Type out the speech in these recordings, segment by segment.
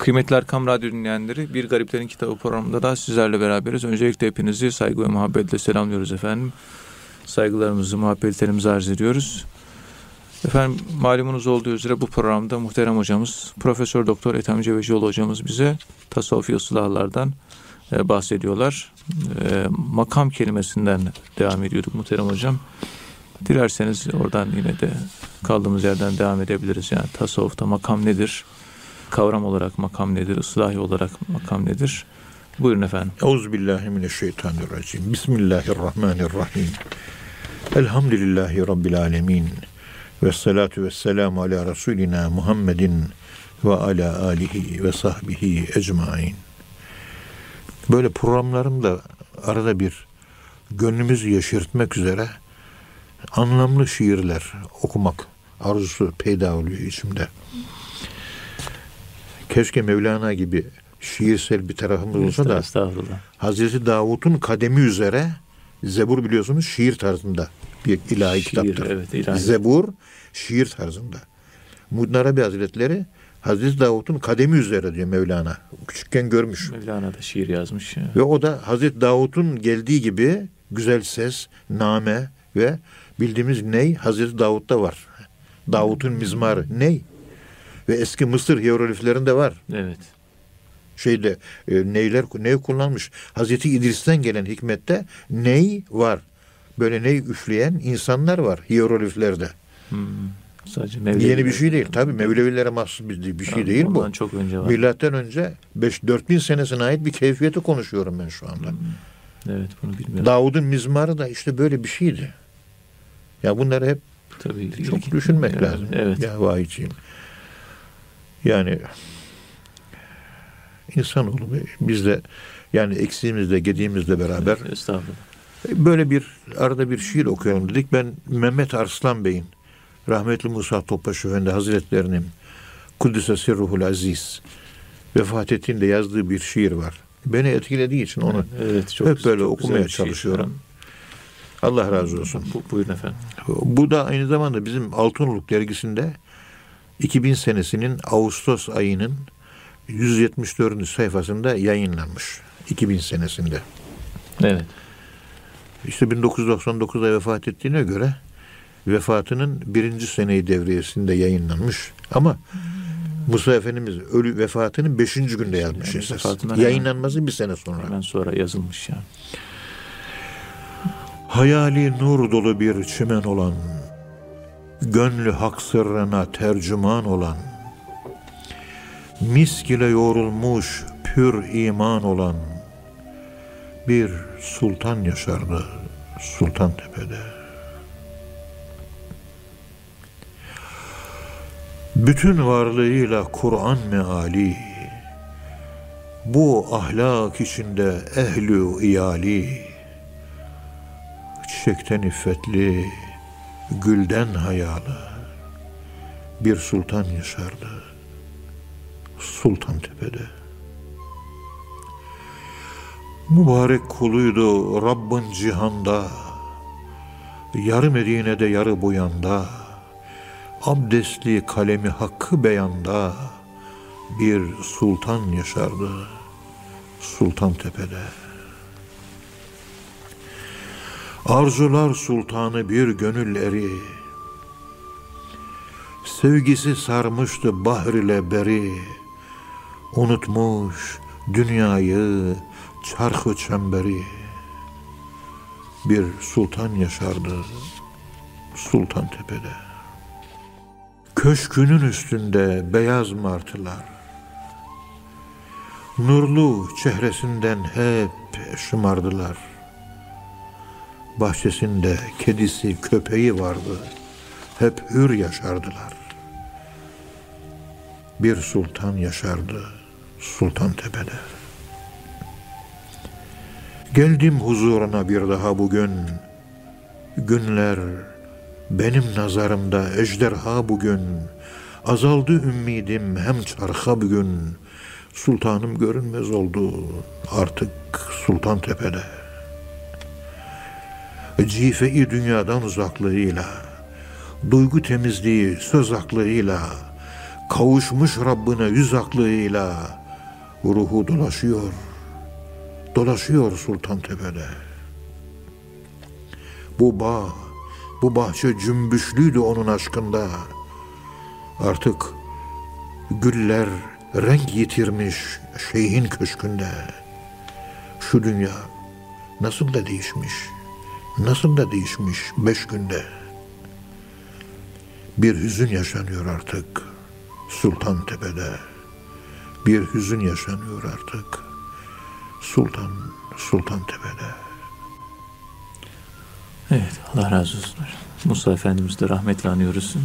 Kıymetli Erkam Radyo dinleyenleri, Bir Gariplerin Kitabı programında da sizlerle beraberiz. Öncelikle hepinizi saygı ve muhabbetle selamlıyoruz efendim. Saygılarımızı, muhabbetlerimizi arz ediyoruz. Efendim malumunuz olduğu üzere bu programda muhterem hocamız Profesör Doktor Ethem Cebecioğlu hocamız bize tasavvufi ıslahlardan e, bahsediyorlar. E, makam kelimesinden devam ediyorduk muhterem hocam. Dilerseniz oradan yine de kaldığımız yerden devam edebiliriz. Yani tasavvufta makam nedir? Kavram olarak makam nedir? Islahi olarak makam nedir? Buyurun efendim. Euzubillahimineşşeytanirracim. Bismillahirrahmanirrahim. Elhamdülillahi Rabbil alemin. Ve salatu ve selamu ala Resulina Muhammedin ve ala alihi ve sahbihi ecmain. Böyle programlarımda arada bir gönlümüzü yeşertmek üzere anlamlı şiirler okumak arzusu peyda oluyor içimde. Keşke Mevlana gibi şiirsel bir tarafımız olsa da. Hazreti Davut'un kademi üzere Zebur biliyorsunuz şiir tarzında bir ilahi Şiir, kitaptır. evet, ilahi. Zebur şiir tarzında. Muhyiddin Arabi Hazretleri Hazreti Davut'un kademi üzere diyor Mevlana. Küçükken görmüş. Mevlana da şiir yazmış. ya. Ve o da Hazreti Davut'un geldiği gibi güzel ses, name ve bildiğimiz ney Hazreti Davut'ta var. Davut'un mizmarı ney? Ve eski Mısır hierogliflerinde var. Evet. Şeyde e, neyler ney kullanmış. Hazreti İdris'ten gelen hikmette ney var. Böyle ney üfleyen insanlar var hierogliflerde. Hmm. Sadece Mevlevi. Yeni bir şey değil. Tabii Mevlevilere mahsus bir, bir şey değil bu. çok önce var. Milattan önce 5 4000 senesine ait bir keyfiyeti konuşuyorum ben şu anda. Evet bunu bilmiyorum. Davud'un mizmarı da işte böyle bir şeydi. Ya bunları hep Tabii çok ilgi- düşünmek Evet, lazım. Evet. Ya vahiyciğim. Yani insanoğlu biz de yani eksiğimizle gediğimizle beraber böyle bir arada bir şiir okuyalım dedik. Ben Mehmet Arslan Bey'in rahmetli Musa Topbaş Efendi Hazretlerinin Kudüs'e Sirruhul Aziz vefat ettiğinde yazdığı bir şiir var. Beni etkilediği için onu Evet, çok, hep böyle çok okumaya güzel bir şiir. çalışıyorum. Allah razı olsun. Bu, buyurun efendim. Bu da aynı zamanda bizim Altınoluk dergisinde 2000 senesinin Ağustos ayının 174. sayfasında yayınlanmış. 2000 senesinde. Evet. İşte 1999'da vefat ettiğine göre vefatının birinci seneyi devriyesinde yayınlanmış. Ama Musa Efendimiz ölü vefatının beşinci günde yazmış Yani esas. Yayınlanması bir sene sonra. Hemen sonra yazılmış yani. Hayali nur dolu bir çimen olan, gönlü hak sırrına tercüman olan, misk ile yoğrulmuş pür iman olan bir sultan yaşardı Sultan Tepe'de. Bütün varlığıyla Kur'an meali, bu ahlak içinde ehlü iyali, çiçekten iffetli, gülden hayalı bir sultan yaşardı. Sultan Tepe'de. Mübarek kuluydu Rabbin cihanda, yarı Medine'de yarı bu yanda, abdestli kalemi hakkı beyanda bir sultan yaşardı Sultan Tepe'de. Arzular sultanı bir gönül eri, Sevgisi sarmıştı bahr ile beri, Unutmuş dünyayı, çarkı çemberi. Bir sultan yaşardı Sultan Tepe'de. Köşkünün üstünde beyaz martılar, Nurlu çehresinden hep şımardılar. Bahçesinde kedisi, köpeği vardı. Hep hür yaşardılar. Bir sultan yaşardı Sultan Tepe'de. Geldim huzuruna bir daha bugün. Günler benim nazarımda ejderha bugün. Azaldı ümidim hem çarka bugün. Sultanım görünmez oldu artık Sultan Tepe'de. Cifeyi dünyadan uzaklığıyla, duygu temizliği söz aklıyla, Kavuşmuş Rabbine yüz aklıyla ruhu dolaşıyor. Dolaşıyor Sultan Tepe'de. Bu bağ, bu bahçe cümbüşlüydü onun aşkında. Artık güller renk yitirmiş şeyhin köşkünde. Şu dünya nasıl da değişmiş, nasıl da değişmiş beş günde. Bir hüzün yaşanıyor artık Sultan Tepe'de. Bir hüzün yaşanıyor artık Sultan Sultan Tepe'de. Evet Allah razı olsun. Musa Efendimiz de rahmetle anıyoruz.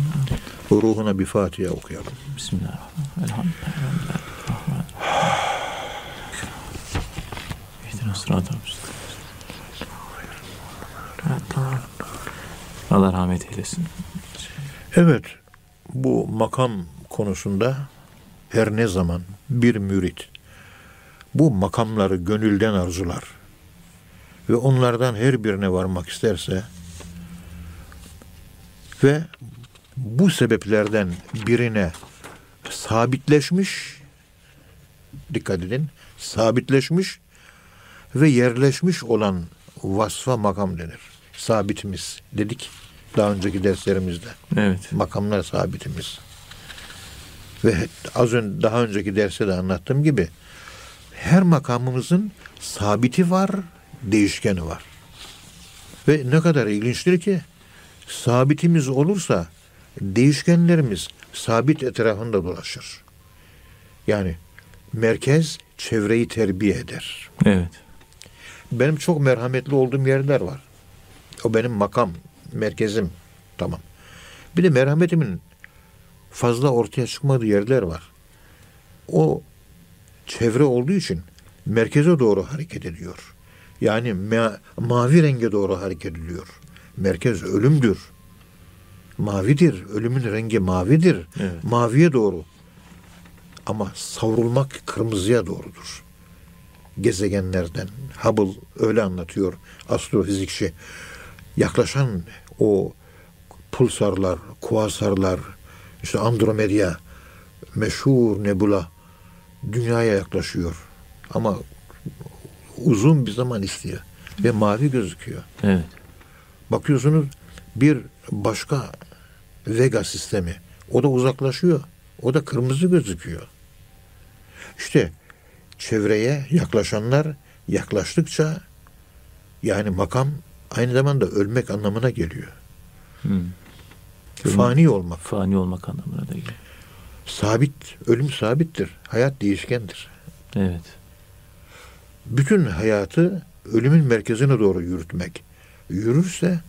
Ruhuna bir Fatiha okuyalım. Bismillahirrahmanirrahim. Elhamdülillah. İhdina sıratal Allah rahmet eylesin. Evet, bu makam konusunda her ne zaman bir mürit bu makamları gönülden arzular ve onlardan her birine varmak isterse ve bu sebeplerden birine sabitleşmiş dikkat edin sabitleşmiş ve yerleşmiş olan vasfa makam denir. Sabitimiz dedik daha önceki derslerimizde. Evet. Makamlar sabitimiz. Ve az önce daha önceki derste de anlattığım gibi her makamımızın sabiti var, değişkeni var. Ve ne kadar ilginçtir ki sabitimiz olursa değişkenlerimiz sabit etrafında dolaşır. Yani merkez çevreyi terbiye eder. Evet. Benim çok merhametli olduğum yerler var. O benim makam, merkezim. Tamam. Bir de merhametimin fazla ortaya çıkmadığı yerler var. O çevre olduğu için merkeze doğru hareket ediyor. Yani ma- mavi renge doğru hareket ediyor. Merkez ölümdür. Mavidir. Ölümün rengi mavidir. Evet. Maviye doğru. Ama savrulmak kırmızıya doğrudur. Gezegenlerden. Hubble öyle anlatıyor astrofizikçi. Yaklaşan o pulsarlar, kuasarlar, işte Andromeda, meşhur nebula dünyaya yaklaşıyor. Ama uzun bir zaman istiyor ve mavi gözüküyor. Evet. Bakıyorsunuz bir başka Vega sistemi. O da uzaklaşıyor. O da kırmızı gözüküyor. İşte çevreye yaklaşanlar yaklaştıkça yani makam aynı zamanda ölmek anlamına geliyor. Hmm. Fani olmak. Fani olmak anlamına da geliyor. Sabit, ölüm sabittir. Hayat değişkendir. Evet. Bütün hayatı ölümün merkezine doğru yürütmek. Yürürse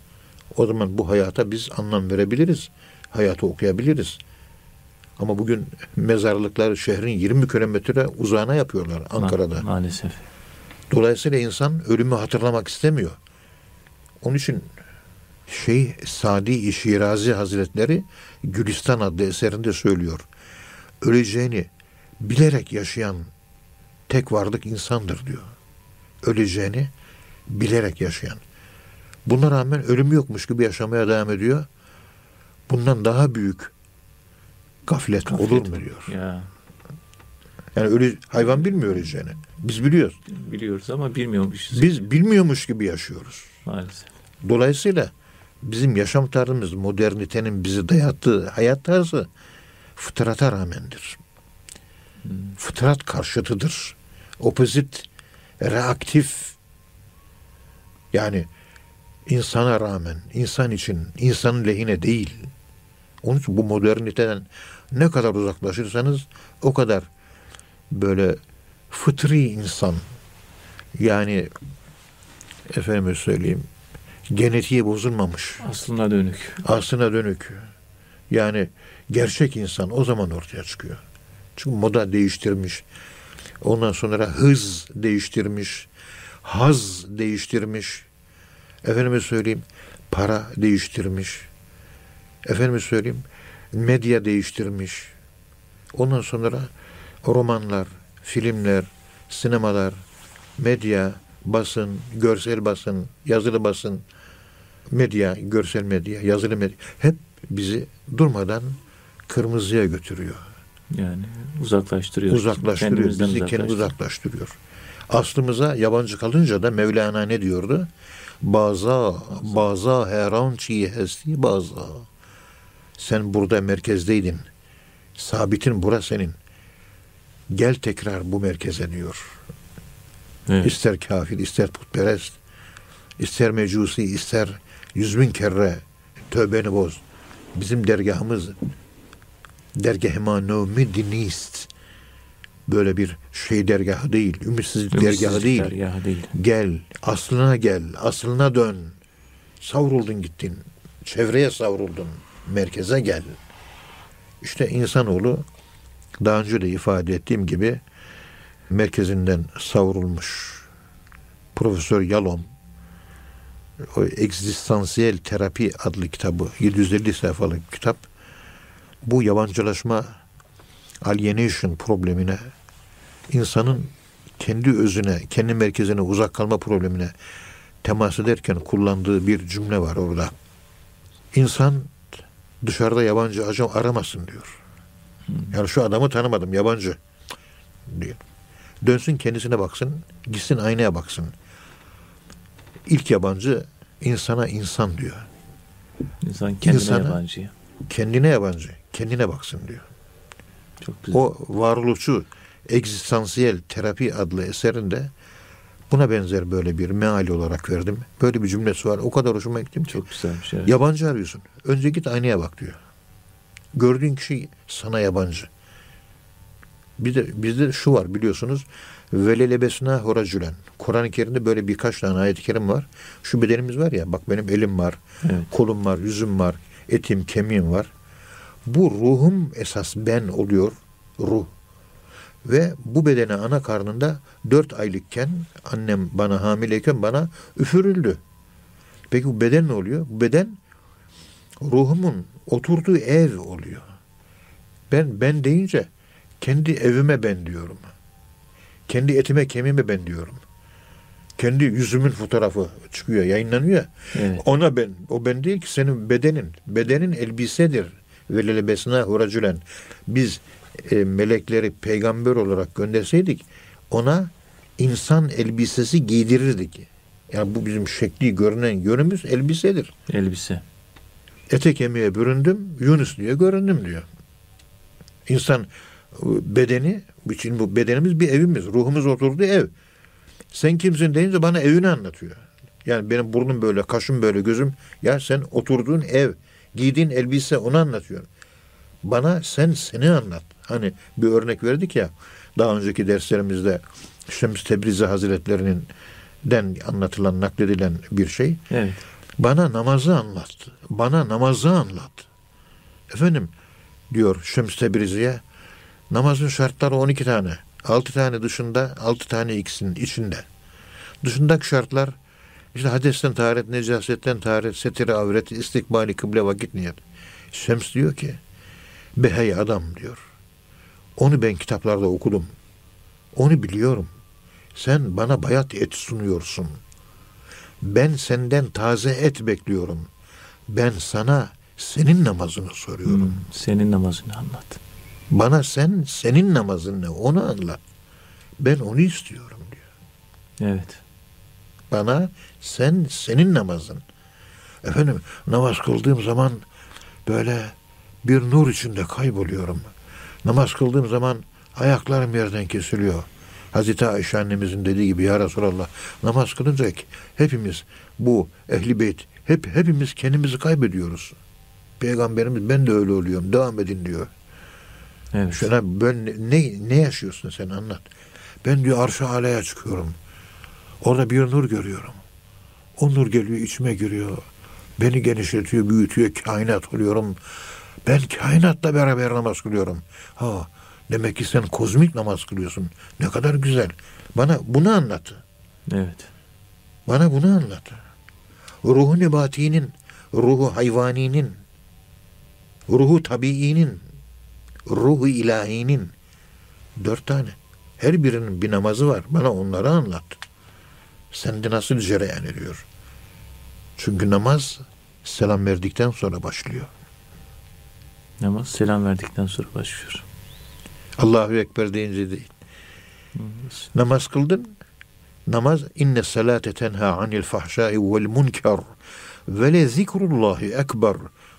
o zaman bu hayata biz anlam verebiliriz. Hayatı okuyabiliriz. Ama bugün mezarlıkları şehrin 20 kilometre uzağına yapıyorlar Ankara'da. Ma- maalesef. Dolayısıyla insan ölümü hatırlamak istemiyor. Onun için şey Sadi Şirazi Hazretleri Gülistan adlı eserinde söylüyor. Öleceğini bilerek yaşayan tek varlık insandır diyor. Öleceğini bilerek yaşayan. Buna rağmen ölüm yokmuş gibi yaşamaya devam ediyor. Bundan daha büyük gaflet, Gaflet. olur mu diyor. Ya Yani ölü, hayvan bilmiyor öleceğini. Biz biliyoruz. biliyoruz ama bilmiyormuşuz. Biz bilmiyormuş gibi yaşıyoruz. Maalesef. Dolayısıyla bizim yaşam tarzımız modernitenin bizi dayattığı hayat tarzı fıtrata rağmendir. Fıtrat karşıtıdır. Opozit, reaktif yani insana rağmen, insan için, insanın lehine değil. Onun için bu moderniteden ne kadar uzaklaşırsanız o kadar böyle fıtri insan yani efendime söyleyeyim genetiği bozulmamış. Aslına dönük. Aslına dönük. Yani gerçek insan o zaman ortaya çıkıyor. Çünkü moda değiştirmiş. Ondan sonra hız değiştirmiş. Haz değiştirmiş. Efendime söyleyeyim para değiştirmiş. Efendime söyleyeyim medya değiştirmiş. Ondan sonra romanlar, filmler, sinemalar, medya, basın, görsel basın, yazılı basın, medya, görsel medya, yazılı medya hep bizi durmadan kırmızıya götürüyor. Yani uzaklaştırıyor. Uzaklaştırıyor. Bizi uzaklaştırıyor. kendi uzaklaştırıyor. Aslımıza yabancı kalınca da Mevlana ne diyordu? Baza, baza heran çiğ hesti baza. Sen burada merkezdeydin. Sabitin bura senin. Gel tekrar bu merkeze diyor. Evet. İster kafir, ister putperest, ister mecusi, ister yüz bin kere tövbeni boz. Bizim dergahımız dergahıma növmi dinist. Böyle bir şey dergahı değil, ümitsizlik Ümitsizlik dergahı değil. dergahı değil. Gel, aslına gel, aslına dön. Savruldun gittin, çevreye savruldun, merkeze gel. İşte insanoğlu daha önce de ifade ettiğim gibi merkezinden savrulmuş. Profesör Yalom o Egzistansiyel Terapi adlı kitabı 750 sayfalık kitap bu yabancılaşma alienation problemine insanın kendi özüne, kendi merkezine uzak kalma problemine temas ederken kullandığı bir cümle var orada. İnsan dışarıda yabancı ajan aramasın diyor. Yani şu adamı tanımadım, yabancı diyor. Dönsün kendisine baksın, gitsin aynaya baksın. İlk yabancı insana insan diyor. İnsan kendine İnsana- yabancı. Kendine yabancı, kendine baksın diyor. Çok güzel. O varoluşçu egzistansiyel terapi adlı eserinde buna benzer böyle bir meali olarak verdim. Böyle bir cümlesi var. O kadar hoşuma gitti. Çok güzelmiş. Evet. Yabancı arıyorsun. Önce git aynaya bak diyor. Gördüğün kişi sana yabancı. Bir de bizde şu var biliyorsunuz. Velelebesna horacülen. Kur'an-ı Kerim'de böyle birkaç tane ayet-i kerim var. Şu bedenimiz var ya bak benim elim var, Evet. kolum var, yüzüm var, etim, kemiğim var. Bu ruhum esas ben oluyor. Ruh. Ve bu bedene ana karnında dört aylıkken annem bana hamileyken bana üfürüldü. Peki bu beden ne oluyor? Bu beden ruhumun oturduğu ev oluyor. Ben ben deyince kendi evime ben diyorum. Kendi etime kemiğime ben diyorum. Kendi yüzümün fotoğrafı çıkıyor, yayınlanıyor. ya. Evet. Ona ben. O ben değil ki senin bedenin. Bedenin elbisedir. Velelebesine huracülen. Biz e, melekleri peygamber olarak gönderseydik ona insan elbisesi giydirirdik. Yani bu bizim şekli görünen yönümüz elbisedir. Elbise. Ete kemiğe büründüm, Yunus diye göründüm diyor. İnsan bedeni, için bu bedenimiz bir evimiz, ruhumuz oturduğu ev. Sen kimsin deyince bana evini anlatıyor. Yani benim burnum böyle, kaşım böyle, gözüm. Ya sen oturduğun ev, giydiğin elbise onu anlatıyor. Bana sen seni anlat. Hani bir örnek verdik ya daha önceki derslerimizde Şems Tebrizi Hazretlerinin den anlatılan, nakledilen bir şey. Evet. Bana namazı anlat. Bana namazı anlat. Efendim diyor Şems Tebrizi'ye namazın şartları 12 tane. 6 tane dışında, 6 tane ikisinin içinde. Dışındaki şartlar işte hadesten taharet, necasetten taharet, setire avret, istikbali kıble vakit niyet. Şems diyor ki be hey adam diyor. Onu ben kitaplarda okudum. Onu biliyorum. Sen bana bayat et sunuyorsun. Ben senden taze et bekliyorum. Ben sana senin namazını soruyorum. Hmm, Senin namazını anlat. Bana sen senin namazın ne onu anlat. Ben onu istiyorum diyor. Evet. Bana sen senin namazın. Efendim namaz kıldığım zaman böyle bir nur içinde kayboluyorum. Namaz kıldığım zaman ayaklarım yerden kesiliyor. Hazreti Ayşe annemizin dediği gibi ya Resulallah namaz kılınca hepimiz bu ehli beyt hep hepimiz kendimizi kaybediyoruz. Peygamberimiz ben de öyle oluyorum. Devam edin diyor. Evet. Şuna ben ne ne yaşıyorsun sen anlat. Ben diyor arş-ı alaya çıkıyorum. Orada bir nur görüyorum. O nur geliyor içime giriyor. Beni genişletiyor, büyütüyor, kainat oluyorum. Ben kainatla beraber namaz kılıyorum. Ha, demek ki sen kozmik namaz kılıyorsun. Ne kadar güzel. Bana bunu anlat. Evet. Bana bunu anlat. Ruhu nebatinin, ruhu hayvaninin, ruhu tabiinin, ruhu ilahinin dört tane. Her birinin bir namazı var. Bana onları anlat. Sende nasıl cereyan ediyor? Çünkü namaz selam verdikten sonra başlıyor. Namaz selam verdikten sonra başlıyor. Allahu Ekber deyince değil. Namaz kıldın. Namaz inne salate tenha anil fahşai vel munker ve le zikrullahi ekber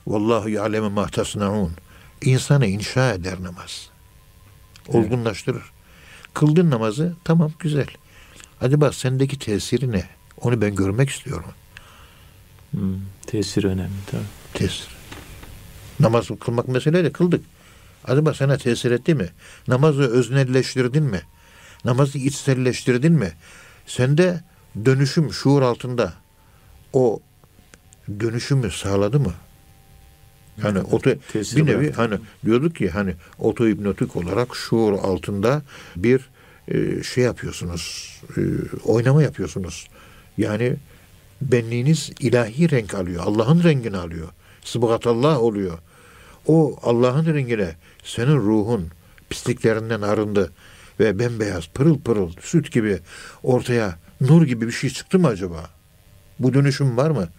vallahu ya'lemu ma tasnaun. İnsanı inşa eder namaz. Olgunlaştırır. Kıldın namazı tamam güzel. Acaba sendeki tesiri ne? Onu ben görmek istiyorum. Hmm, tesir önemli tabii. Tesir. Namaz kılmak mesele de kıldık. Acaba sana tesir etti mi? Namazı öznelleştirdin mi? Namazı içselleştirdin mi? Sende dönüşüm şuur altında o dönüşümü sağladı mı? Hani Evet, oto, bir nevi bıraktı. hani diyorduk ki hani otohipnotik olarak şuur altında bir e, şey yapıyorsunuz. e, oynama yapıyorsunuz. Yani benliğiniz ilahi renk alıyor. Allah'ın rengini alıyor. Sıbgatallah oluyor. O Allah'ın rengine senin ruhun pisliklerinden arındı ve bembeyaz pırıl pırıl süt gibi ortaya nur gibi bir şey çıktı mı acaba? Bu dönüşüm var mı?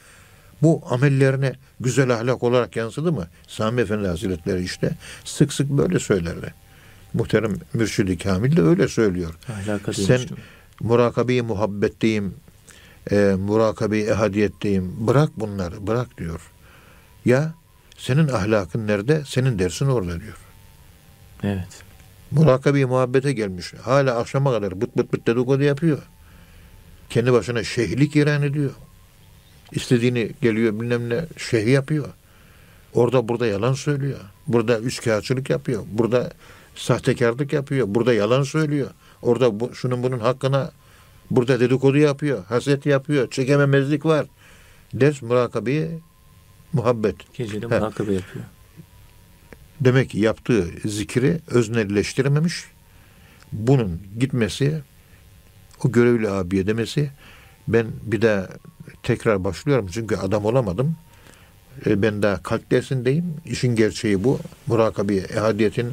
Bu amellerine güzel ahlak olarak yansıdı mı? Sami Efendi Hazretleri işte sık sık böyle söylerler. Muhterem Mürşid-i Kamil de öyle söylüyor. Ahlaka Sen murakabeyi muhabbetteyim, e, murakabeyi ehadiyetteyim. Bırak bunları, bırak diyor. Ya senin ahlakın nerede? Senin dersin orada diyor. Evet. Murakabeyi muhabbete gelmiş. Hala akşama kadar bıt bıt bıt dedikodu yapıyor. Kendi başına şeyhlik ilan ediyor. İstediğini geliyor bilmem ne şeyh yapıyor. Orada burada yalan söylüyor. Burada üçkağıtçılık yapıyor. Burada sahtekarlık yapıyor. Burada yalan söylüyor. Orada bu, şunun bunun hakkına burada dedikodu yapıyor. Haset yapıyor. Çekememezlik var. Ders murakabeyi muhabbet. Gecede murakabe yapıyor. Demek ki yaptığı zikri öznelleştirememiş. Bunun gitmesi, o görevli abiye demesi, ben bir daha tekrar başlıyorum çünkü adam olamadım. E, Ben daha kalp dersindeyim. İşin gerçeği bu. Murakabe, ehadiyetin,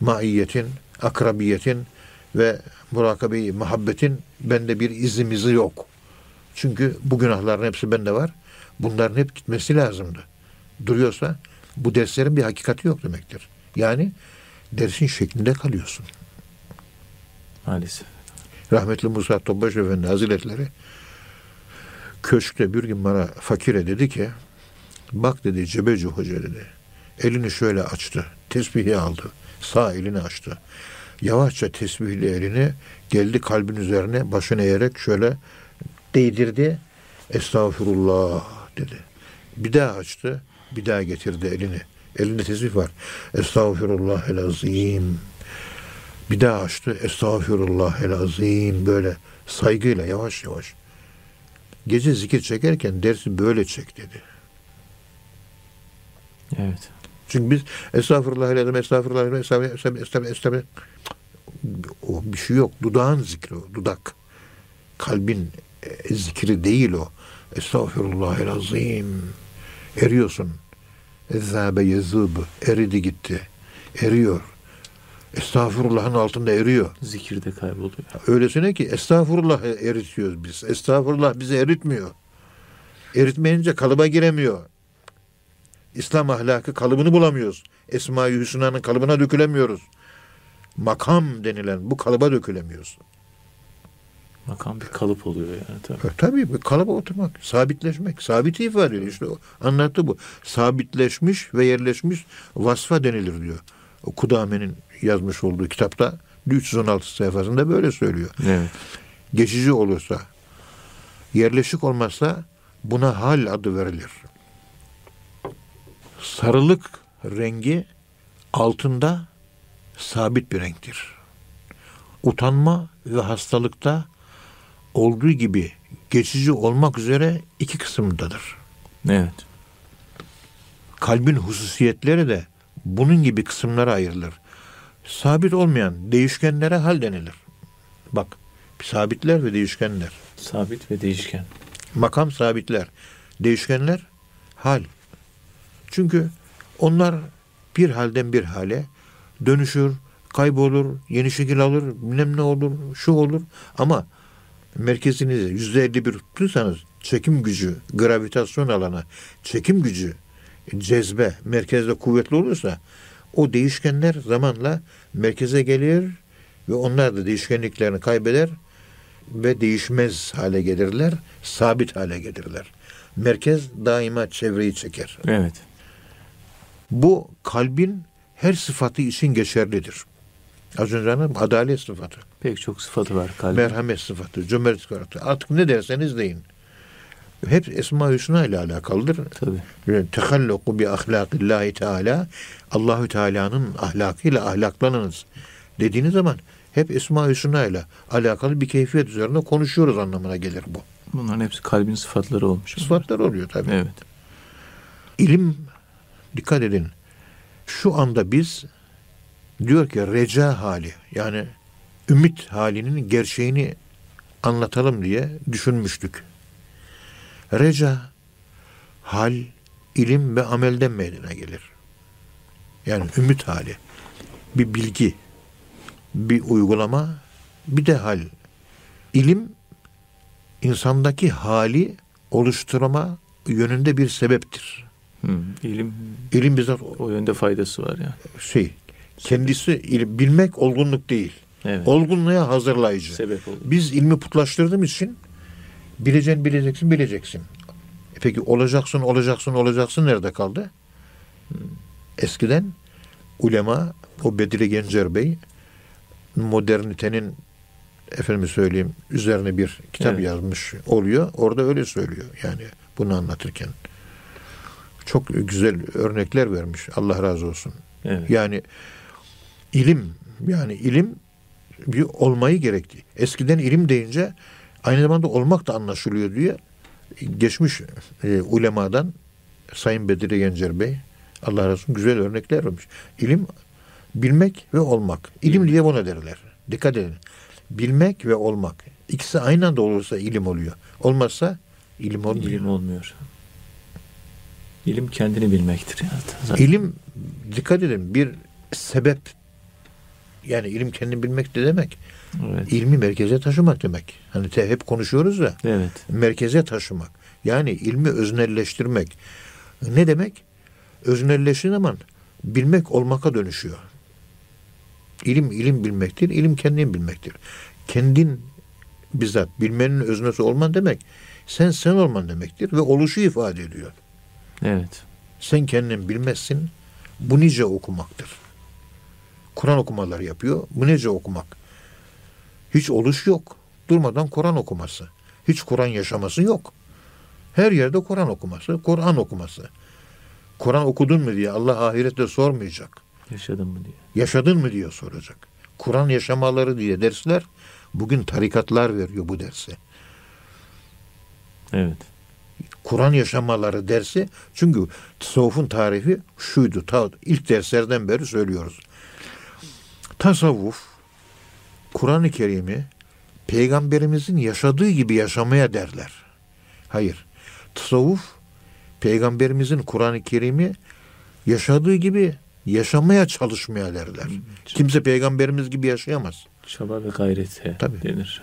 maiyetin, akrabiyetin ve murakabe muhabbetin bende bir izimizi yok. Çünkü bu günahların hepsi bende var. Bunların hep gitmesi lazımdı. Duruyorsa bu derslerin bir hakikati yok demektir. Yani dersin şeklinde kalıyorsun. Maalesef. Rahmetli Musa Topbaş Efendi Hazretleri köşkte bir gün bana fakire dedi ki bak dedi Cebeci Hoca dedi elini şöyle açtı tesbihi aldı sağ elini açtı. Yavaşça tesbihli elini geldi kalbin üzerine başını eğerek şöyle değdirdi. Estağfurullah dedi. Bir daha açtı bir daha getirdi elini. Elinde tesbih var. Estağfurullah azim. Bir daha açtı. Estağfirullah azim. Böyle saygıyla yavaş yavaş. Gece zikir çekerken dersi böyle çek dedi. Evet. Çünkü biz estağfurullah azim, estağfurullah estağfurullah, estağfurullah, estağfurullah. O bir şey yok. Dudağın zikri o. Dudak. Kalbin e, zikri değil o. Estağfirullah azim. Eriyorsun. Ezzabe yezub. Eridi gitti. Eriyor. Estağfurullah'ın altında eriyor. Zikirde kayboluyor. Öylesine ki estağfurullah eritiyoruz biz. Estağfurullah bizi eritmiyor. Eritmeyince kalıba giremiyor. İslam ahlakı kalıbını bulamıyoruz. Esma-i Hüsna'nın kalıbına dökülemiyoruz. Makam denilen bu kalıba dökülemiyoruz. Makam bir kalıp oluyor yani tabii. E, Tabii bu kalıba oturmak, sabitleşmek. Sabit ifade ediyor. İşte o, anlattı bu. Sabitleşmiş ve yerleşmiş vasfa denilir diyor. O Kudame'nin yazmış olduğu kitapta 316 sayfasında böyle söylüyor. Evet. geçici olursa, yerleşik olmazsa buna hal adı verilir. Sarılık rengi altında sabit bir renktir. Utanma ve hastalıkta olduğu gibi geçici olmak üzere iki kısımdadır. Evet. Kalbin hususiyetleri de bunun gibi kısımlara ayrılır. Sabit olmayan değişkenlere hal denilir. Bak, sabitler ve değişkenler. Sabit ve değişken. Makam sabitler. Değişkenler hal. Çünkü onlar bir halden bir hale dönüşür, kaybolur, yeni şekil alır, bilmem ne olur, şu olur. Ama merkezinizi yüzde elli bir tutursanız çekim gücü, gravitasyon alanı, çekim gücü, cezbe merkezde kuvvetli olursa O değişkenler zamanla merkeze gelir ve onlar da değişkenliklerini kaybeder ve değişmez hale gelirler, sabit hale gelirler. Merkez daima çevreyi çeker. Evet. Bu kalbin her sıfatı için geçerlidir. Az önce anladım, adalet sıfatı, Pek çok sıfatı var kalbin. merhamet sıfatı, cömert sıfatı. Artık ne derseniz deyin. Hep Esma Hüsna ile alakalıdır. Tabii. Tehalluku bi ahlakillahi teala Allahü Teala'nın ahlakıyla ahlaklanınız dediğiniz zaman hep Esma Hüsna ile alakalı bir keyfiyet üzerine konuşuyoruz anlamına gelir bu. Bunların hepsi kalbin sıfatları olmuş. Sıfatlar oluyor tabii. Evet. İlim dikkat edin. Şu anda biz diyor ki reca hali yani ümit halinin gerçeğini anlatalım diye düşünmüştük. Reca hal ilim ve amelden meydana gelir. Yani ümit hali. Bir bilgi, bir uygulama, bir de hal. İlim insandaki hali oluşturma yönünde bir sebeptir. Hı. İlim İlim bize o yönde faydası var yani. şey kendisi ilim, bilmek olgunluk değil. Evet. Olgunluğa hazırlayıcı. Sebep olur. Biz ilmi putlaştırdığımız için bileceksin, bileceksin, bileceksin. E peki olacaksın, olacaksın, olacaksın nerede kaldı? Eskiden ulema, o Bedri Gencer Bey modernitenin efendim söyleyeyim üzerine bir kitap Evet. yazmış oluyor. Orada öyle söylüyor yani bunu anlatırken. Çok güzel örnekler vermiş. Allah razı olsun. Evet. Yani ilim yani ilim bir olmayı gerekti. Eskiden ilim deyince aynı zamanda olmak da anlaşılıyor diye geçmiş e, ulemadan Sayın Bedri Gencer Bey Allah razı olsun güzel örnekler vermiş. İlim bilmek ve olmak. İlim diye buna derler. Dikkat edin. Bilmek ve olmak. İkisi aynı anda olursa ilim oluyor. Olmazsa ilim olmuyor. İlim olmuyor. İlim kendini bilmektir. Zaten. İlim dikkat edin bir sebep yani ilim kendini bilmek de demek. Evet. ilmi merkeze taşımak demek. Hani te, hep konuşuyoruz ya Evet. merkeze taşımak. Yani ilmi öznelleştirmek. Ne demek? Öznelleştiği zaman bilmek olmaka dönüşüyor. İlim ilim bilmektir. ilim kendin bilmektir. Kendin bizzat bilmenin öznesi olman demek. Sen sen olman demektir ve oluşu ifade ediyor. Evet. Sen kendin bilmezsin. Bu nice okumaktır. Kur'an okumaları yapıyor. Bu nice okumak. Hiç oluş yok. Durmadan Kur'an okuması. Hiç Kur'an yaşaması yok. Her yerde Kur'an okuması, Kur'an okuması. Kur'an okudun mu diye Allah ahirette sormayacak. Yaşadın mı diye. Yaşadın mı diye soracak. Kur'an yaşamaları diye dersler bugün tarikatlar veriyor bu dersi. Evet. Kur'an yaşamaları dersi çünkü tasavvufun tarifi şuydu. Ta ilk derslerden beri söylüyoruz. Tasavvuf Kur'an-ı Kerim'i peygamberimizin yaşadığı gibi yaşamaya derler. Hayır. Tasavvuf peygamberimizin Kur'an-ı Kerim'i yaşadığı gibi yaşamaya çalışmaya derler. Kimse peygamberimiz gibi yaşayamaz. Çaba ve gayrete Tabii. denir.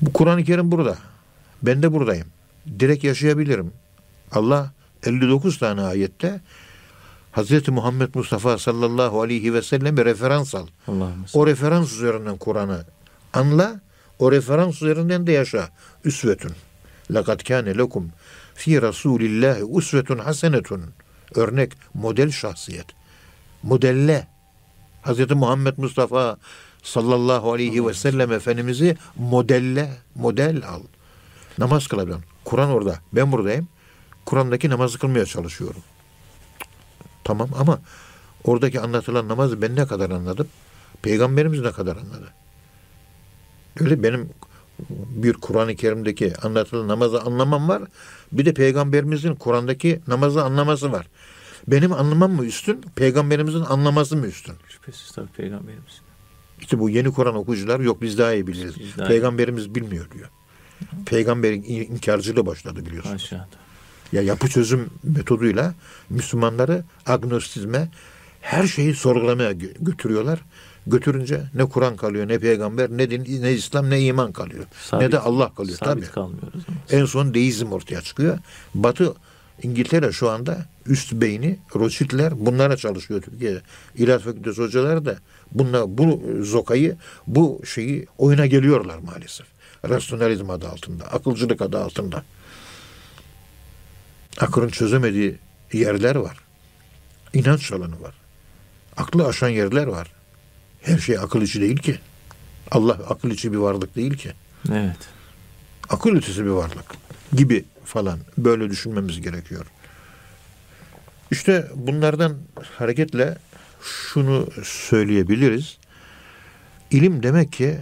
Bu Kur'an-ı Kerim burada. Ben de buradayım. Direkt yaşayabilirim. Allah 59 tane ayette Hz. Muhammed Mustafa sallallahu aleyhi ve sellem referans al. O referans üzerinden Kur'an'ı anla. O referans üzerinden de yaşa. Üsvetun. Lekad kâne lekum fi Rasulillahi usvetun hasenetun. Örnek, model şahsiyet. Modelle. Hz. Muhammed Mustafa sallallahu aleyhi ve sellem Efendimiz'i modelle, model al. Namaz kılacaksın. Kur'an orada. Ben buradayım. Kur'an'daki namazı kılmaya çalışıyorum. Tamam ama oradaki anlatılan namazı ben ne kadar anladım? Peygamberimiz ne kadar anladı? Öyle benim bir Kur'an-ı Kerim'deki anlatılan namazı anlamam var. Bir de peygamberimizin Kur'an'daki namazı anlaması var. Benim anlamam mı üstün, peygamberimizin anlaması mı üstün? Şüphesiz tabii peygamberimiz. İşte bu yeni Kur'an okuyucular yok biz daha iyi biliriz. Biz daha iyi. Peygamberimiz bilmiyor diyor. Peygamberin in- inkarcılığı başladı biliyorsun. Aşağıda. Ya yapı çözüm metoduyla Müslümanları agnostizme her şeyi sorgulamaya gö- götürüyorlar. Götürünce ne Kur'an kalıyor, ne peygamber, ne din, ne İslam, ne iman kalıyor. Sabit- ne de Allah kalıyor Sabit tabii. kalmıyoruz. En son deizm ortaya çıkıyor. Batı İngiltere şu anda üst beyni Rothschild'ler bunlara çalışıyor Türkiye'de. İlahi Fakültesi hocaları da bunlar bu zokayı bu şeyi oyuna geliyorlar maalesef. Rasyonalizm adı altında, akılcılık adı altında. Akılın çözemediği yerler var. İnanç alanı var. Aklı aşan yerler var. Her şey akıl içi değil ki. Allah akıl içi bir varlık değil ki. Evet. Akıl ötesi bir varlık gibi falan böyle düşünmemiz gerekiyor. İşte bunlardan hareketle şunu söyleyebiliriz. İlim demek ki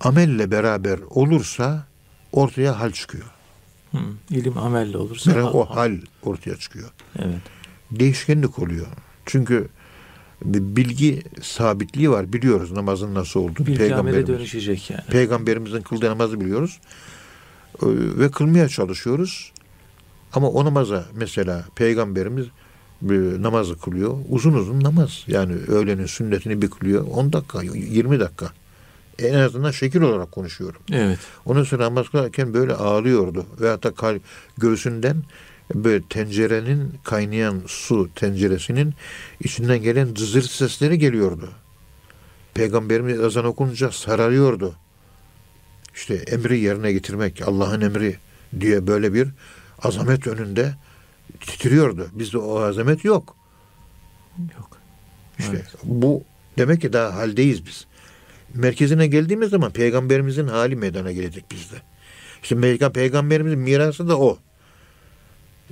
amelle beraber olursa ortaya hal çıkıyor. Hı. İlim amelle olursa. Yani o hal ortaya çıkıyor. Evet. Değişkenlik oluyor. Çünkü bilgi sabitliği var. Biliyoruz namazın nasıl olduğunu. Bilgi amele dönüşecek yani. Peygamberimizin kıldığı namazı biliyoruz. Ee, ve kılmaya çalışıyoruz. Ama o namaza mesela peygamberimiz namazı kılıyor. Uzun uzun namaz. Yani öğlenin sünnetini bir kılıyor. 10 dakika, 20 dakika. En azından şekil olarak konuşuyorum. Evet. Onun sonra namaz kılarken böyle ağlıyordu. Ve hatta kal göğsünden böyle tencerenin kaynayan su tenceresinin içinden gelen cızırt sesleri geliyordu. Peygamberimiz ezan okununca sararıyordu. İşte emri yerine getirmek, Allah'ın emri diye böyle bir azamet önünde titriyordu. Bizde o azamet yok. Yok. İşte Evet. bu demek ki daha haldeyiz biz. Merkezine geldiğimiz zaman peygamberimizin hali meydana gelecek bizde. İşte peyga- peygamberimizin mirası da o.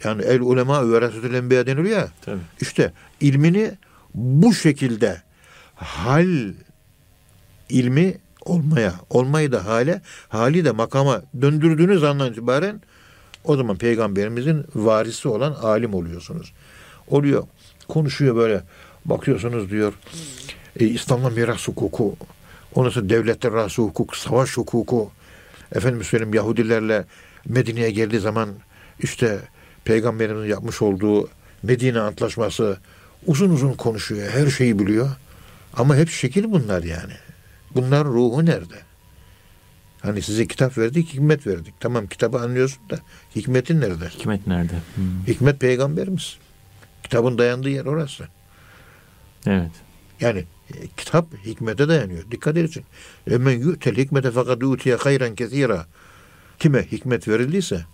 Yani el ulema verasetül enbiya deniliyor ya. Tabii. İşte ilmini bu şekilde hal ilmi olmaya, olmayı da hale, hali de makama döndürdüğünüz andan itibaren o zaman peygamberimizin varisi olan alim oluyorsunuz. Oluyor, konuşuyor böyle, bakıyorsunuz diyor, e, İslam'la miras hukuku, ondan sonra devletler arası hukuk, savaş hukuku, efendim söyleyeyim Yahudilerle Medine'ye geldiği zaman işte peygamberimizin yapmış olduğu Medine Antlaşması uzun uzun konuşuyor. Her şeyi biliyor. Ama hep şekil bunlar yani. Bunlar ruhu nerede? Hani size kitap verdik, hikmet verdik. Tamam kitabı anlıyorsun da hikmetin nerede? Hikmet nerede? Hı. Hikmet peygamberimiz. Kitabın dayandığı yer orası. Evet. Yani e, kitap hikmete dayanıyor. Dikkat edin. Emen yu'tel hikmete fakat utiye hayran kesira. Kime hikmet verildiyse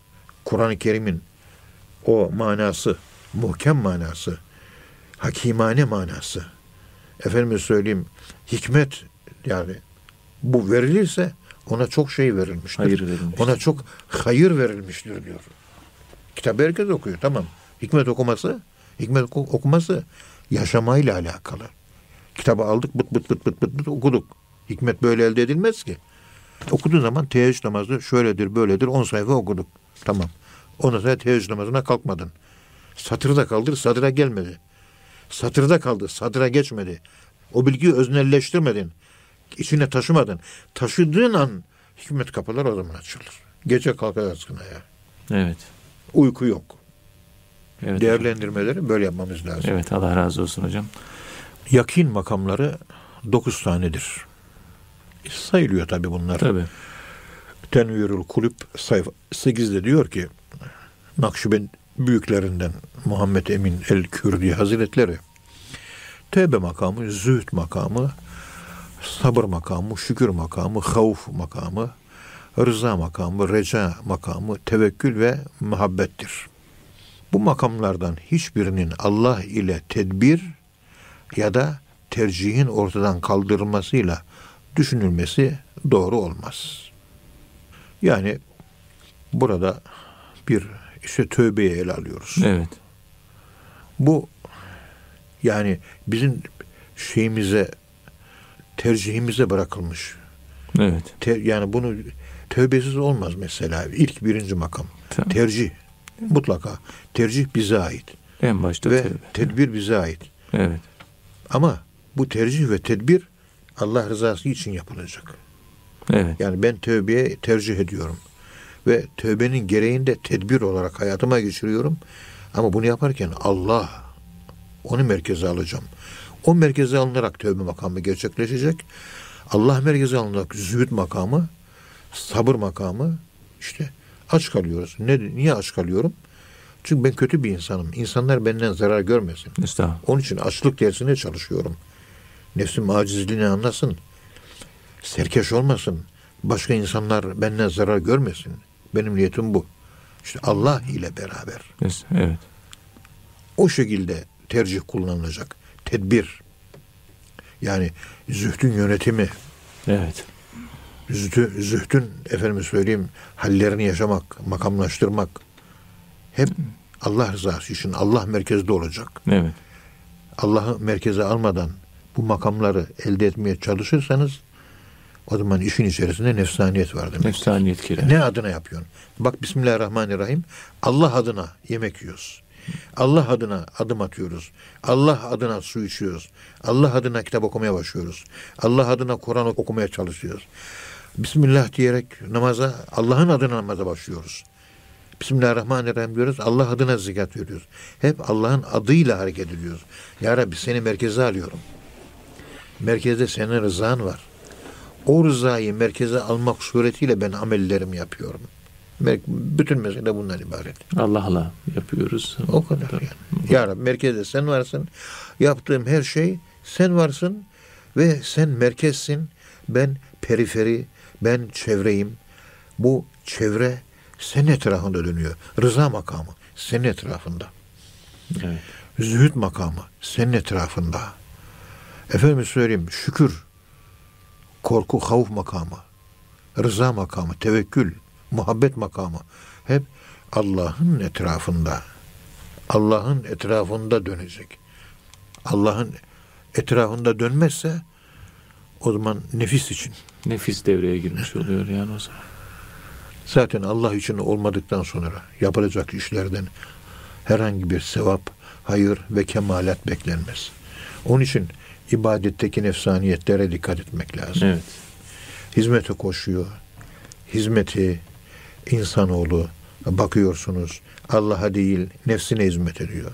Kur'an-ı Kerim'in o manası, muhkem manası, hakimane manası, efendime söyleyeyim hikmet yani bu verilirse ona çok şey verilmiştir. Hayır verilmiş. Ona çok hayır verilmiştir diyor. Kitabı herkes okuyor tamam. Hikmet okuması, hikmet oku- okuması yaşamayla alakalı. Kitabı aldık bıt bıt bıt bıt bıt, bıt okuduk. Hikmet böyle elde edilmez ki. Okuduğun zaman teheccüd namazı şöyledir böyledir 10 sayfa okuduk. Tamam. Ondan sonra teheccüd namazına kalkmadın. Satırda kaldır sadıra gelmedi. Satırda kaldı sadıra geçmedi. O bilgiyi öznelleştirmedin. İçine taşımadın. Taşıdığın an hikmet kapılar o zaman açılır. Gece kalkarsın ayağa. Evet. Uyku yok. Evet. Değerlendirmeleri böyle yapmamız lazım. Evet Allah razı olsun hocam. Yakin makamları dokuz tanedir. Sayılıyor tabi bunlar. Tabii. Tenvirül Kulüp sayfa 8'de diyor ki Nakşibend büyüklerinden Muhammed Emin el Kürdi Hazretleri tevbe makamı, zühd makamı, sabır makamı, şükür makamı, havf makamı, rıza makamı, reca makamı, tevekkül ve muhabbettir. Bu makamlardan hiçbirinin Allah ile tedbir ya da tercihin ortadan kaldırılmasıyla düşünülmesi doğru olmaz. Yani burada bir işte tövbeye ele alıyoruz. Evet. Bu yani bizim şeyimize tercihimize bırakılmış. Evet. Te- yani bunu tövbesiz olmaz mesela. İlk birinci makam. Tamam. Tercih. Mutlaka. Tercih bize ait. En başta ve tövbe. tedbir bize ait. Evet. Ama bu tercih ve tedbir Allah rızası için yapılacak. Evet. Yani ben tövbeye tercih ediyorum. Ve tövbenin gereğinde tedbir olarak hayatıma geçiriyorum. Ama bunu yaparken Allah onu merkeze alacağım. O merkeze alınarak tövbe makamı gerçekleşecek. Allah merkeze alınarak zühd makamı, sabır makamı işte aç kalıyoruz. Ne, niye aç kalıyorum? Çünkü ben kötü bir insanım. İnsanlar benden zarar görmesin. Onun için açlık dersine çalışıyorum. Nefsim acizliğini anlasın. Serkeş olmasın. Başka insanlar benden zarar görmesin. Benim niyetim bu. İşte Allah ile beraber. Evet. O şekilde tercih kullanılacak. Tedbir. Yani zühdün yönetimi, Evet. zühdü, zühdün efendim söyleyeyim hallerini yaşamak, makamlaştırmak. Hep Allah rızası için Allah merkezde olacak. Evet. Allah'ı merkeze almadan bu makamları elde etmeye çalışırsanız o zaman işin içerisinde nefsaniyet var demek. Nefsaniyet girer. Ne adına yapıyorsun? Bak Bismillahirrahmanirrahim. Allah adına yemek yiyoruz. Allah adına adım atıyoruz. Allah adına su içiyoruz. Allah adına kitap okumaya başlıyoruz. Allah adına Kur'an okumaya çalışıyoruz. Bismillah diyerek namaza Allah'ın adına namaza başlıyoruz. Bismillahirrahmanirrahim diyoruz. Allah adına zekat veriyoruz. Hep Allah'ın adıyla hareket ediyoruz. Ya Rabbi seni merkeze alıyorum. Merkezde senin rızan var. O rızayı merkeze almak suretiyle ben amellerimi yapıyorum. Bütün mesele bundan ibaret. Allah'la yapıyoruz. O kadar yani. Ya Rabbi merkezde sen varsın. Yaptığım her şey sen varsın ve sen merkezsin. Ben periferi, ben çevreyim. Bu çevre senin etrafında dönüyor. Rıza makamı senin etrafında. Evet. Zühd makamı senin etrafında. Efendim söyleyeyim şükür, korku, havf makamı, rıza makamı, tevekkül, muhabbet makamı hep Allah'ın etrafında. Allah'ın etrafında dönecek. Allah'ın etrafında dönmezse o zaman nefis için. Nefis devreye girmiş oluyor yani o zaman. Zaten Allah için olmadıktan sonra yapılacak işlerden herhangi bir sevap, hayır ve kemalat beklenmez. Onun için ibadetteki nefsaniyetlere dikkat etmek lazım. Evet. Hizmete koşuyor. Hizmeti insanoğlu bakıyorsunuz Allah'a değil nefsine hizmet ediyor.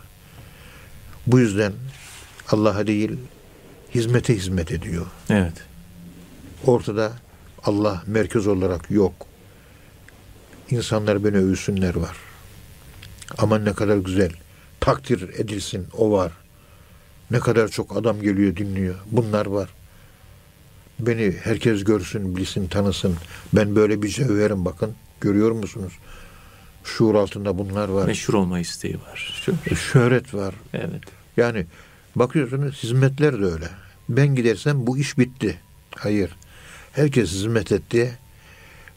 Bu yüzden Allah'a değil hizmete hizmet ediyor. Evet. Ortada Allah merkez olarak yok. İnsanlar beni övsünler var. Aman ne kadar güzel. Takdir edilsin o var. Ne kadar çok adam geliyor dinliyor. Bunlar var. Beni herkes görsün, bilsin, tanısın. Ben böyle bir cevherim bakın. Görüyor musunuz? Şuur altında bunlar var. Meşhur olma isteği var. Şu- Şöhret var. Evet. Yani bakıyorsunuz hizmetler de öyle. Ben gidersem bu iş bitti. Hayır. Herkes hizmet etti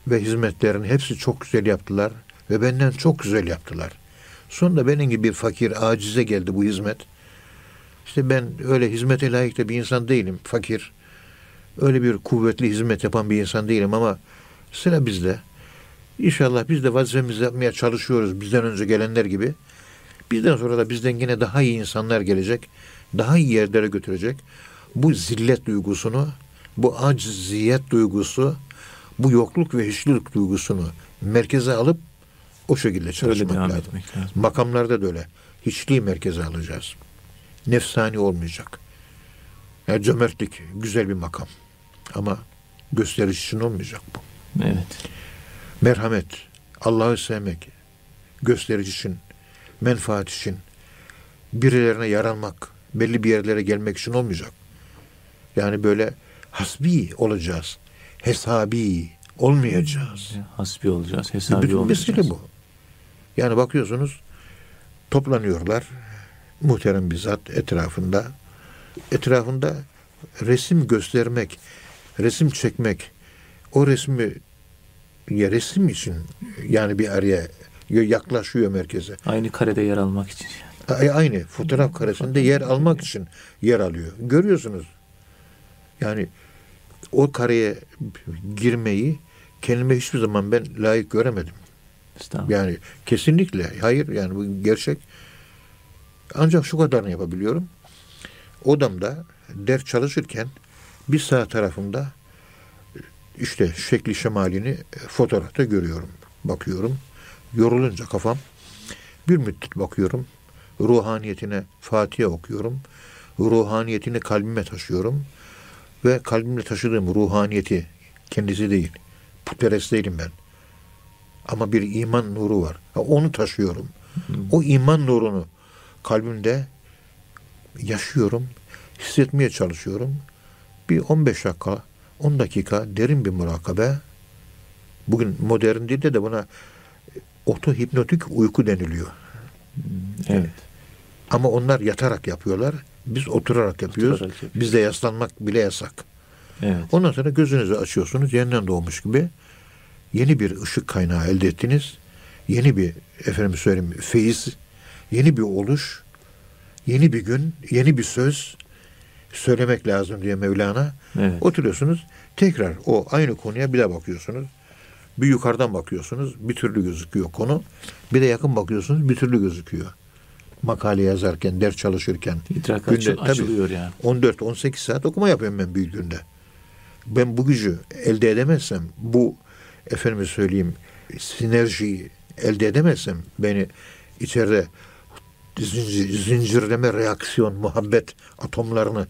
ve hizmetlerin hepsi çok güzel yaptılar ve benden çok güzel yaptılar. Sonra benim gibi bir fakir, acize geldi bu hizmet. İşte ben öyle hizmete layık da bir insan değilim. Fakir. Öyle bir kuvvetli hizmet yapan bir insan değilim ama sıra bizde. İnşallah biz de vazifemizi yapmaya çalışıyoruz bizden önce gelenler gibi. Bizden sonra da bizden yine daha iyi insanlar gelecek. Daha iyi yerlere götürecek. Bu zillet duygusunu, bu acziyet duygusu, bu yokluk ve hiçlik duygusunu merkeze alıp o şekilde çalışmak lazım. lazım. Makamlarda da öyle. Hiçliği merkeze alacağız. Nefsani olmayacak. Yani cömertlik güzel bir makam. Ama gösteriş için olmayacak bu. Evet. Merhamet, Allah'ı sevmek, gösteriş için, menfaat için, birilerine yaranmak, belli bir yerlere gelmek için olmayacak. Yani böyle hasbi olacağız. Hesabi olmayacağız. Hasbi olacağız. Hesabi Bütün olacağız. mesele bu. Yani bakıyorsunuz toplanıyorlar muhterem bir zat etrafında. Etrafında resim göstermek, resim çekmek, o resmi ya resim için yani bir araya yaklaşıyor merkeze. Aynı karede yer almak için. A- Aynı fotoğraf karesinde yer almak için yer alıyor. Görüyorsunuz. Yani o kareye girmeyi kendime hiçbir zaman ben layık göremedim. Yani kesinlikle hayır yani bu gerçek. Ancak şu kadarını yapabiliyorum. Odamda ders çalışırken bir sağ tarafımda işte şekli şemalini fotoğrafta görüyorum. Bakıyorum. Yorulunca kafam bir müddet bakıyorum. Ruhaniyetine Fatiha okuyorum. Ruhaniyetini kalbime taşıyorum. Ve kalbimde taşıdığım ruhaniyeti kendisi değil. Putperest değilim ben. Ama bir iman nuru var. Onu taşıyorum. O iman nurunu kalbimde yaşıyorum, hissetmeye çalışıyorum. Bir 15 dakika, 10 dakika derin bir murakabe. Bugün modern dilde de buna otohipnotik uyku deniliyor. Evet. Ama onlar yatarak yapıyorlar. Biz oturarak yapıyoruz. Oturarak yapıyoruz. Bizde yaslanmak bile yasak. Evet. Ondan sonra gözünüzü açıyorsunuz. Yeniden doğmuş gibi yeni bir ışık kaynağı elde ettiniz. Yeni bir efendim söyleyeyim feyiz, yeni bir oluş, yeni bir gün, yeni bir söz söylemek lazım diye Mevlana. Evet. Oturuyorsunuz. Tekrar o aynı konuya bir daha bakıyorsunuz. Bir yukarıdan bakıyorsunuz. Bir türlü gözüküyor konu. Bir de yakın bakıyorsunuz. Bir türlü gözüküyor. Makale yazarken, ders çalışırken. İdrak Günde, açı- tabii. açılıyor yani. 14-18 saat okuma yapıyorum ben bir günde. Ben bu gücü elde edemezsem, bu efendime söyleyeyim sinerjiyi elde edemezsem beni içeride zincir- zincirleme reaksiyon, muhabbet atomlarını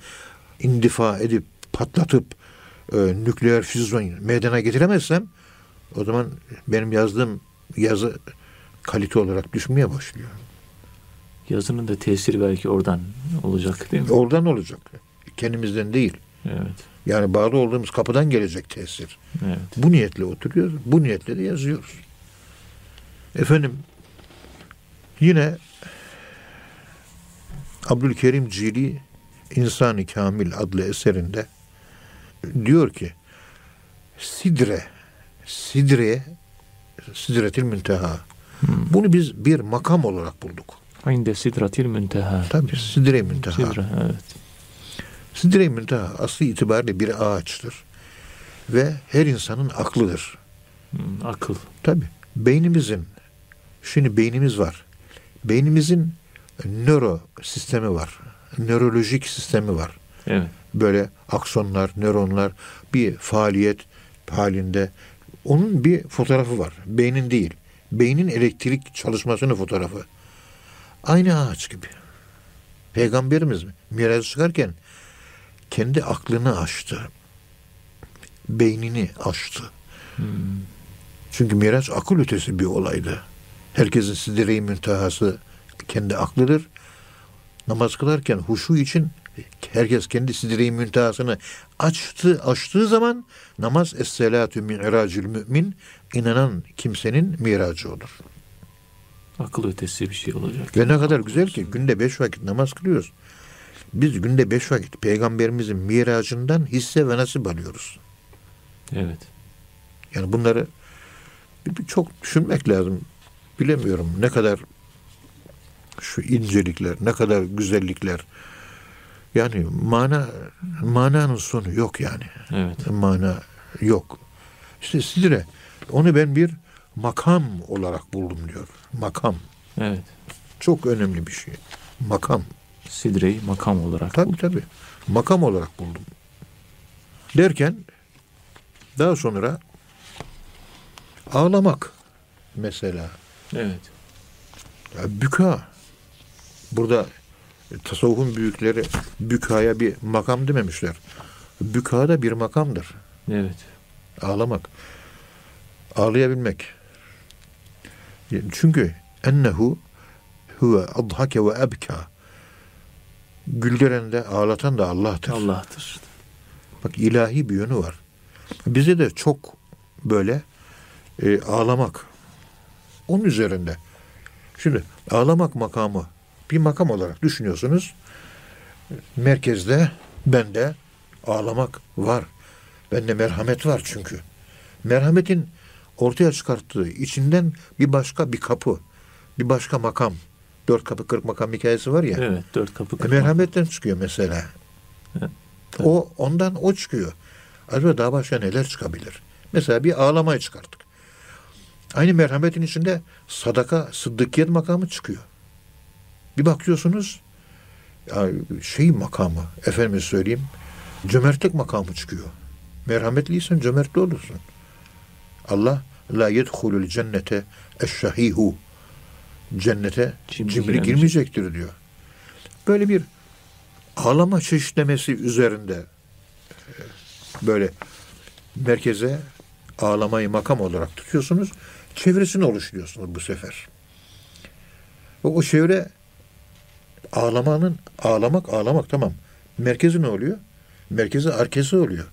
indifa edip patlatıp e, nükleer füzyon meydana getiremezsem o zaman benim yazdığım yazı kalite olarak düşmeye başlıyor. Yazının da tesiri belki oradan olacak değil mi? Oradan olacak. Kendimizden değil. Evet. Yani bağlı olduğumuz kapıdan gelecek tesir. Evet. Bu niyetle oturuyoruz. Bu niyetle de yazıyoruz. Efendim yine Abdülkerim Cili İnsan-ı Kamil adlı eserinde diyor ki Sidre Sidre Sidretil Münteha bunu biz bir makam olarak bulduk. İnde sidratil münteha. Tabii Sidre Münteha. Sidra, evet. Sidre-i Münteha aslı itibariyle bir ağaçtır. Ve her insanın aklıdır. Hmm, akıl. Tabi beynimizin şimdi beynimiz var. Beynimizin nöro sistemi var. Nörolojik sistemi var. Evet. Böyle aksonlar, nöronlar bir faaliyet halinde. Onun bir fotoğrafı var. Beynin değil. Beynin elektrik çalışmasının fotoğrafı. Aynı ağaç gibi. Peygamberimiz Miraç çıkarken kendi aklını açtı. Beynini açtı. Çünkü Miraç akıl ötesi bir olaydı. Herkesin sidire-i müntehası kendi aklıdır. Namaz kılarken huşu için herkes kendi sidire-i müntehasını açtı, açtığı zaman namaz es-selatu mi'racül mümin inanan kimsenin miracı olur. Akıl ötesi bir şey olacak. Ve ne kadar güzel ki günde beş vakit namaz kılıyoruz. Biz günde beş vakit peygamberimizin miracından hisse ve nasip alıyoruz. Evet. Yani bunları çok düşünmek lazım. Bilemiyorum ne kadar şu incelikler, ne kadar güzellikler. Yani mana mananın sonu yok yani. Evet. Mana yok. İşte sidre onu ben bir makam olarak buldum diyor. Makam. Evet. Çok önemli bir şey. Makam. Sidreyi makam olarak. Tabii tabii. Makam olarak buldum. Derken daha sonra ağlamak mesela. Evet. Ya büka. Burada tasavvufun büyükleri bükaya bir makam dememişler. Büka da bir makamdır. Evet. Ağlamak. Ağlayabilmek. Çünkü ennehu huve adhake ve ebka. Güldüren de ağlatan da Allah'tır. Allah'tır. Bak ilahi bir yönü var. Bize de çok böyle e, ağlamak. Onun üzerinde. Şimdi ağlamak makamı bir makam olarak düşünüyorsunuz. Merkezde bende ağlamak var. Bende merhamet var çünkü. Merhametin ortaya çıkarttığı içinden bir başka bir kapı, bir başka makam. Dört kapı kırk makam hikayesi var ya. Evet. Dört kapı E, kırma. merhametten çıkıyor mesela. Evet, tabii. O ondan o çıkıyor. Acaba daha başka neler çıkabilir? Mesela bir ağlamayı çıkarttık. Aynı merhametin içinde sadaka, sıddıkiyet makamı çıkıyor. Bir bakıyorsunuz ya şey makamı, efendim söyleyeyim, cömertlik makamı çıkıyor. Merhametliysen cömertli olursun. Allah la yedhulul cennete eşşahihu cennete Cimri cimri, girmeyecektir diyor. Böyle bir ağlama çeşitlemesi üzerinde e, böyle merkeze ağlamayı makam olarak tutuyorsunuz. Çevresini oluşturuyorsunuz bu sefer. O, o çevre ağlamanın ağlamak ağlamak tamam. Merkezi ne oluyor? Merkezi arkesi oluyor.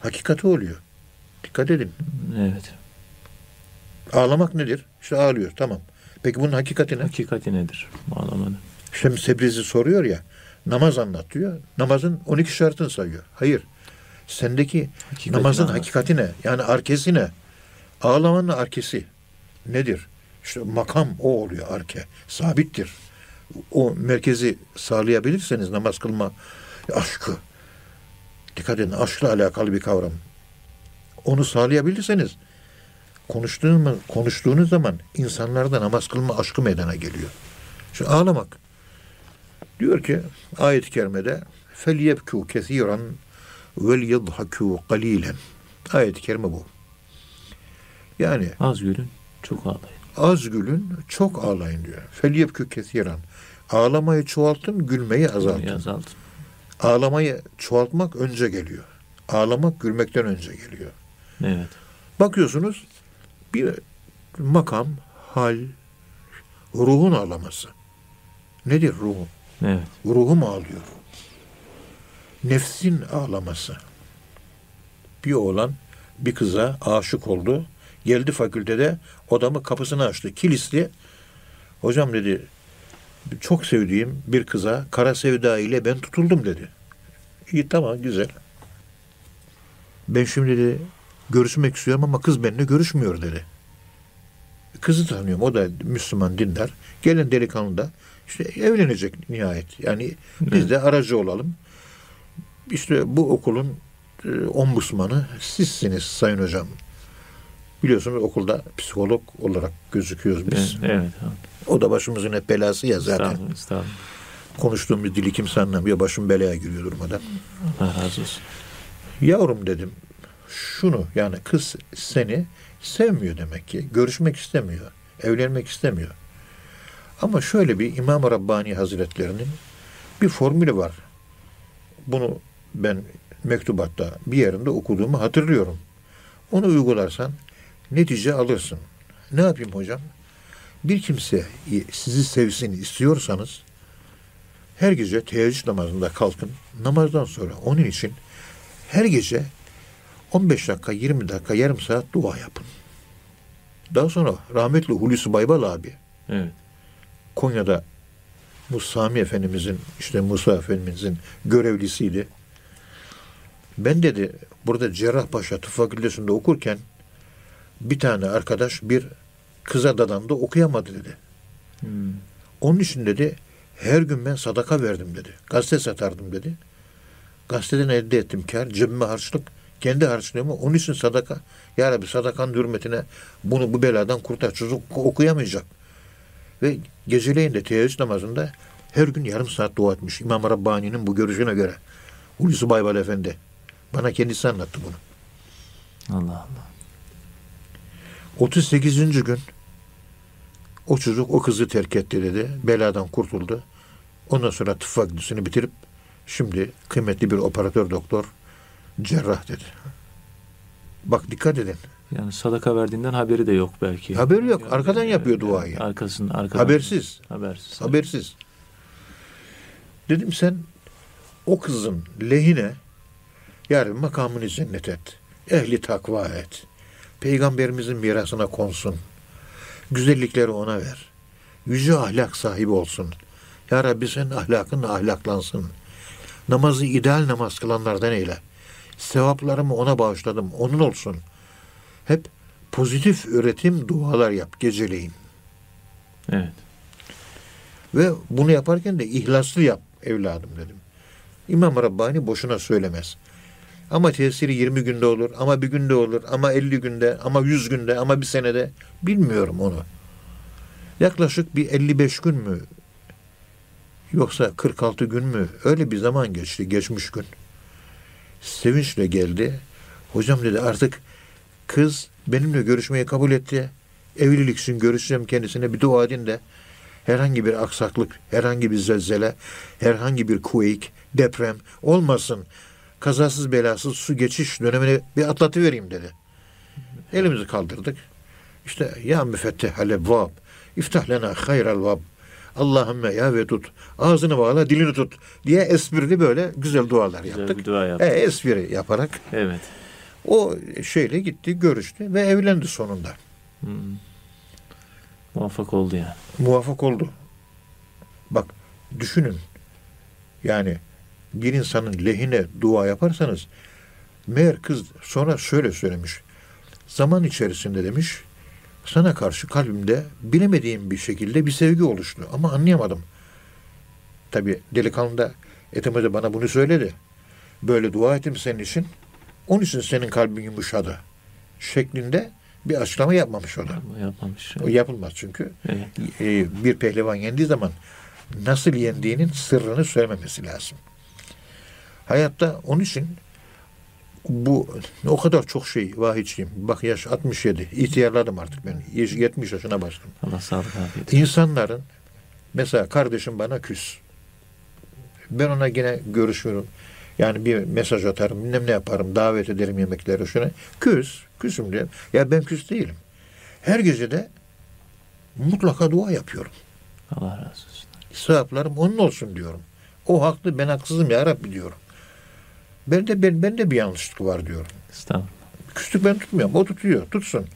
Hakikati oluyor. Dikkat edin. Evet. Ağlamak nedir? İşte ağlıyor tamam. Peki bunun hakikati ne? Hakikati nedir? Ağlamanın. Şimdi Sebrizi soruyor ya namaz anlatıyor. Namazın 12 şartını sayıyor. Hayır. Sendeki Hakikati namazın anlat. hakikati ne? Yani arkesi ne? Ağlamanın arkesi nedir? İşte makam o oluyor arke. Sabittir. O merkezi sağlayabilirseniz namaz kılma aşkı. Dikkat edin aşkla alakalı bir kavram Onu sağlayabilirseniz konuştuğunuz, konuştuğunuz zaman insanlarda namaz kılma aşkı meydana geliyor. Şu ağlamak. Diyor ki ayet-i kerimede فَلْيَبْكُوا كَثِيرًا وَلْيَضْحَكُوا قَلِيلًا Ayet-i kerime bu. Yani Az gülün, çok ağlayın. az gülün, çok ağlayın diyor. فَلْيَبْكُوا كَثِيرًا Ağlamayı çoğaltın, gülmeyi azaltın. Azaltın. Ağlamayı çoğaltmak önce geliyor. Ağlamak gülmekten önce geliyor. Evet. Bakıyorsunuz bir makam, hal, ruhun ağlaması. Nedir ruhun? Evet. Ruhum ağlıyor. Nefsin ağlaması. Bir oğlan bir kıza aşık oldu. Geldi fakültede odamı kapısını açtı. Kilisli. Hocam dedi çok sevdiğim bir kıza kara sevda ile ben tutuldum dedi. İyi tamam güzel. Ben şimdi dedi görüşmek istiyorum ama kız benimle görüşmüyor dedi. Kızı tanıyorum. O da Müslüman dindar. Gelen delikanlı da işte evlenecek nihayet. Yani biz de aracı olalım. İşte bu okulun e, ombudsmanı sizsiniz sayın hocam. Biliyorsunuz okulda psikolog olarak gözüküyoruz biz. Evet. evet. O da başımızın hep belası ya zaten. Estağfurullah, estağfurullah. Konuştuğumuz dili kimse anlamıyor. Başım belaya giriyor durmadan. Allah razı olsun. Yavrum dedim şunu yani kız seni sevmiyor demek ki. Görüşmek istemiyor. Evlenmek istemiyor. Ama şöyle bir İmam-ı Rabbani Hazretlerinin bir formülü var. Bunu ben mektubatta bir yerinde okuduğumu hatırlıyorum. Onu uygularsan netice alırsın. Ne yapayım hocam? Bir kimse sizi sevsin istiyorsanız her gece teheccüd namazında kalkın. Namazdan sonra onun için her gece 15 dakika, 20 dakika, yarım saat dua yapın. Daha sonra rahmetli Hulusi Baybal abi Evet. Konya'da Musami Efendimizin işte Musa Efendimizin görevlisiydi. Ben dedi burada Cerrahpaşa Tıp Fakültesi'nde okurken bir tane arkadaş bir kıza dadandı okuyamadı dedi. Hmm. Onun için dedi her gün ben sadaka verdim dedi. Gazete satardım dedi. Gazeteden elde ettim kar. Cebime harçlık. Kendi harçlığımı onun için sadaka. Ya Rabbi sadakanın hürmetine bunu bu beladan kurtar. Çocuk okuyamayacak. Ve geceleyin de teheccüd namazında her gün yarım saat dua etmiş. İmam Rabbani'nin bu görüşüne göre. Hulusi Baybal Efendi. Bana kendisi anlattı bunu. Allah Allah. 38. gün o çocuk o kızı terk etti dedi. Beladan kurtuldu. Ondan sonra tıp fakültesini bitirip şimdi kıymetli bir operatör doktor cerrah dedi. Bak dikkat edin. Yani sadaka verdiğinden haberi de yok belki. Haberi yok. Arkadan yapıyor duayı. Arkasında, arkadan. Habersiz. Habersiz. Habersiz. Dedim sen o kızın lehine yarın makamını cennet et. Ehli takva et. Peygamberimizin mirasına konsun. Güzellikleri ona ver. Yüce ahlak sahibi olsun. Ya Rabbi senin ahlakınla ahlaklansın. Namazı ideal namaz kılanlardan eyle. Sevaplarımı ona bağışladım. Onun olsun. Hep pozitif üretim dualar yap geceleyin. Evet. Ve bunu yaparken de ihlaslı yap evladım dedim. İmam Rabbani boşuna söylemez. Ama tesiri 20 günde olur, ama bir günde olur, ama 50 günde, ama 100 günde, ama bir senede. Bilmiyorum onu. Yaklaşık bir 55 gün mü? Yoksa 46 gün mü? Öyle bir zaman geçti, geçmiş gün. Sevinçle geldi. Hocam dedi artık kız benimle görüşmeyi kabul etti. Evlilik için görüşeceğim kendisine bir dua edin de herhangi bir aksaklık, herhangi bir zelzele, herhangi bir quake, deprem olmasın. Kazasız belasız su geçiş dönemini bir atlatıvereyim dedi. Elimizi kaldırdık. İşte ya müfettih alebvab, iftah lena hayral vab. Allahümme ya ve tut. Ağzını bağla, dilini tut diye esprili böyle güzel dualar Güzel yaptık. bir dua E, yaptık. espri yaparak Evet. o şeyle gitti, görüştü ve evlendi sonunda. Hmm. Muvaffak oldu yani. Muvaffak oldu. Bak düşünün. Yani bir insanın lehine dua yaparsanız meğer kız sonra şöyle söylemiş. Zaman içerisinde demiş sana karşı kalbimde bilemediğim bir şekilde bir sevgi oluştu ama anlayamadım. Tabi delikanlı da Ethem Hoca bana bunu söyledi. Böyle dua ettim senin için. Onun için senin kalbin yumuşadı. Şeklinde bir açıklama yapmamış o da. Yapmamış. O yapılmaz çünkü Evet. e, bir pehlivan yendiği zaman nasıl yendiğinin sırrını söylememesi lazım. Hayatta onun için bu o kadar çok şey vahiyçiyim. Bak yaş 67. İhtiyarladım artık ben. Yaş- 70 yaşına başladım. Allah sağlık afiyet. İnsanların mesela kardeşim bana küs. Ben ona yine görüşüyorum. Yani bir mesaj atarım, bilmem ne yaparım, davet ederim yemeklere şuna. Küs, küsüm diye. Ya ben küs değilim. Her gece de mutlaka dua yapıyorum. Allah razı olsun. Sevaplarım onun olsun diyorum. O haklı, ben haksızım ya Rabbi diyorum. Ben de ben, ben de bir yanlışlık var diyorum. Estağfurullah. Küslük ben tutmuyorum. O tutuyor. Tutsun.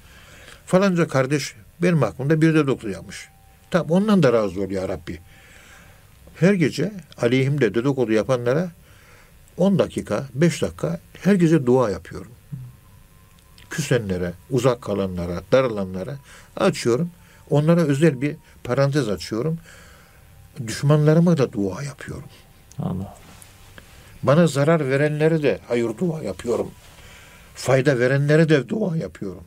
Falanca kardeş benim hakkımda bir de doktor yapmış. Tamam ondan da razı ol ya Rabbi. Her gece aleyhimde dedikodu yapanlara 10 dakika, 5 dakika her gece dua yapıyorum. Küsenlere, uzak kalanlara, darılanlara açıyorum. Onlara özel bir parantez açıyorum. Düşmanlarıma da dua yapıyorum. Allah. Bana zarar verenlere de hayır dua yapıyorum. Fayda verenlere de dua yapıyorum.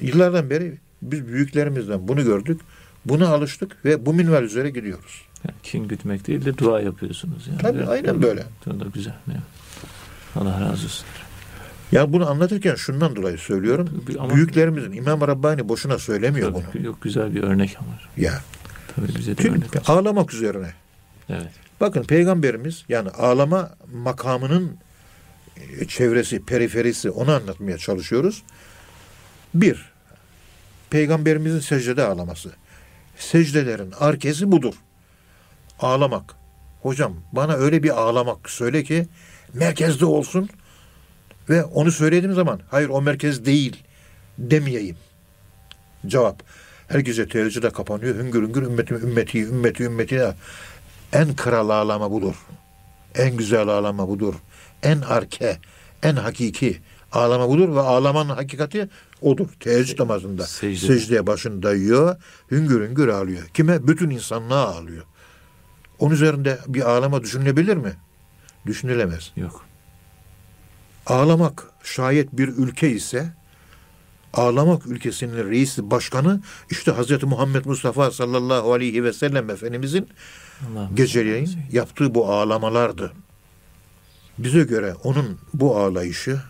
Yıllardan beri biz büyüklerimizden bunu gördük. Buna alıştık ve bu minval üzere gidiyoruz. Yani kin gütmek değil de dua yapıyorsunuz. Yani. Tabii, aynen böyle. O da güzel. Evet. Allah razı olsun. Ya bunu anlatırken şundan dolayı söylüyorum. Ama- Büyüklerimizin İmam Rabbani boşuna söylemiyor bunu. Tabii, yok güzel bir örnek ama. Ya. Tabii bize de örnek Çünkü olsun. ağlamak üzerine. Evet. Bakın peygamberimiz yani ağlama makamının e, çevresi, periferisi onu anlatmaya çalışıyoruz. Bir, peygamberimizin secdede ağlaması. Secdelerin arkesi budur. Ağlamak. Hocam bana öyle bir ağlamak söyle ki merkezde olsun ve onu söylediğim zaman hayır o merkez değil demeyeyim. Cevap. Her gece teheccüde kapanıyor. Hüngür hüngür ümmeti ümmeti ümmeti ümmeti. En kral ağlama budur. En güzel ağlama budur. En arke, en hakiki ağlama budur ve ağlamanın hakikati odur. Teheccüd namazında. Secde. Secdeye başını dayıyor. Hüngür hüngür ağlıyor. Kime? Bütün insanlığa ağlıyor. Onun üzerinde bir ağlama düşünülebilir mi? Düşünülemez. Yok. Ağlamak şayet bir ülke ise ağlamak ülkesinin reisi başkanı işte Hz. Muhammed Mustafa sallallahu aleyhi ve sellem Efendimizin geceleyin yaptığı bu ağlamalardı. Bize göre onun bu ağlayışı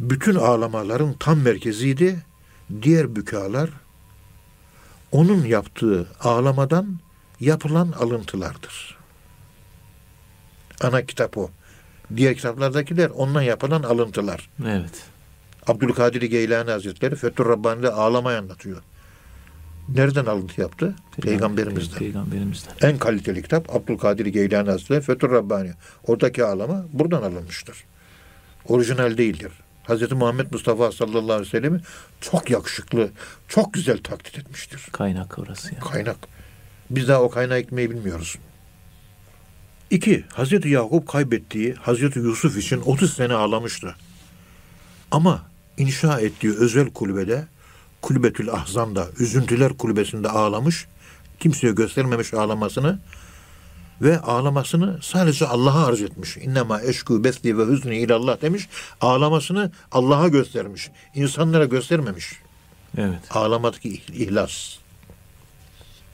bütün ağlamaların tam merkeziydi. Diğer bükalar onun yaptığı ağlamadan yapılan alıntılardır. Ana kitap o. Diğer kitaplardakiler ondan yapılan alıntılar. Evet. Abdülkadir Geylani Hazretleri Fethur Rabbani'de ağlamayı anlatıyor. Nereden alıntı yaptı? Peygamberimizden. Peygamberimizden. En kaliteli kitap Abdülkadir Geylani Hazretleri Fethur Rabbani. Oradaki ağlama buradan alınmıştır. Orijinal değildir. Hz. Muhammed Mustafa sallallahu aleyhi ve sellem'i çok yakışıklı, çok güzel taklit etmiştir. Kaynak orası yani. Kaynak. Biz daha o kaynağı ekmeği bilmiyoruz. İki, Hazreti Yakup kaybettiği Hazreti Yusuf için 30 sene ağlamıştı. Ama inşa ettiği özel kulübede, Kulübetül Ahzan'da, Üzüntüler Kulübesi'nde ağlamış, kimseye göstermemiş ağlamasını ve ağlamasını sadece Allah'a arz etmiş. İnnemâ eşkû besli ve hüzni ilallah demiş. Ağlamasını Allah'a göstermiş. İnsanlara göstermemiş Evet. ağlamadaki ih- ihlas.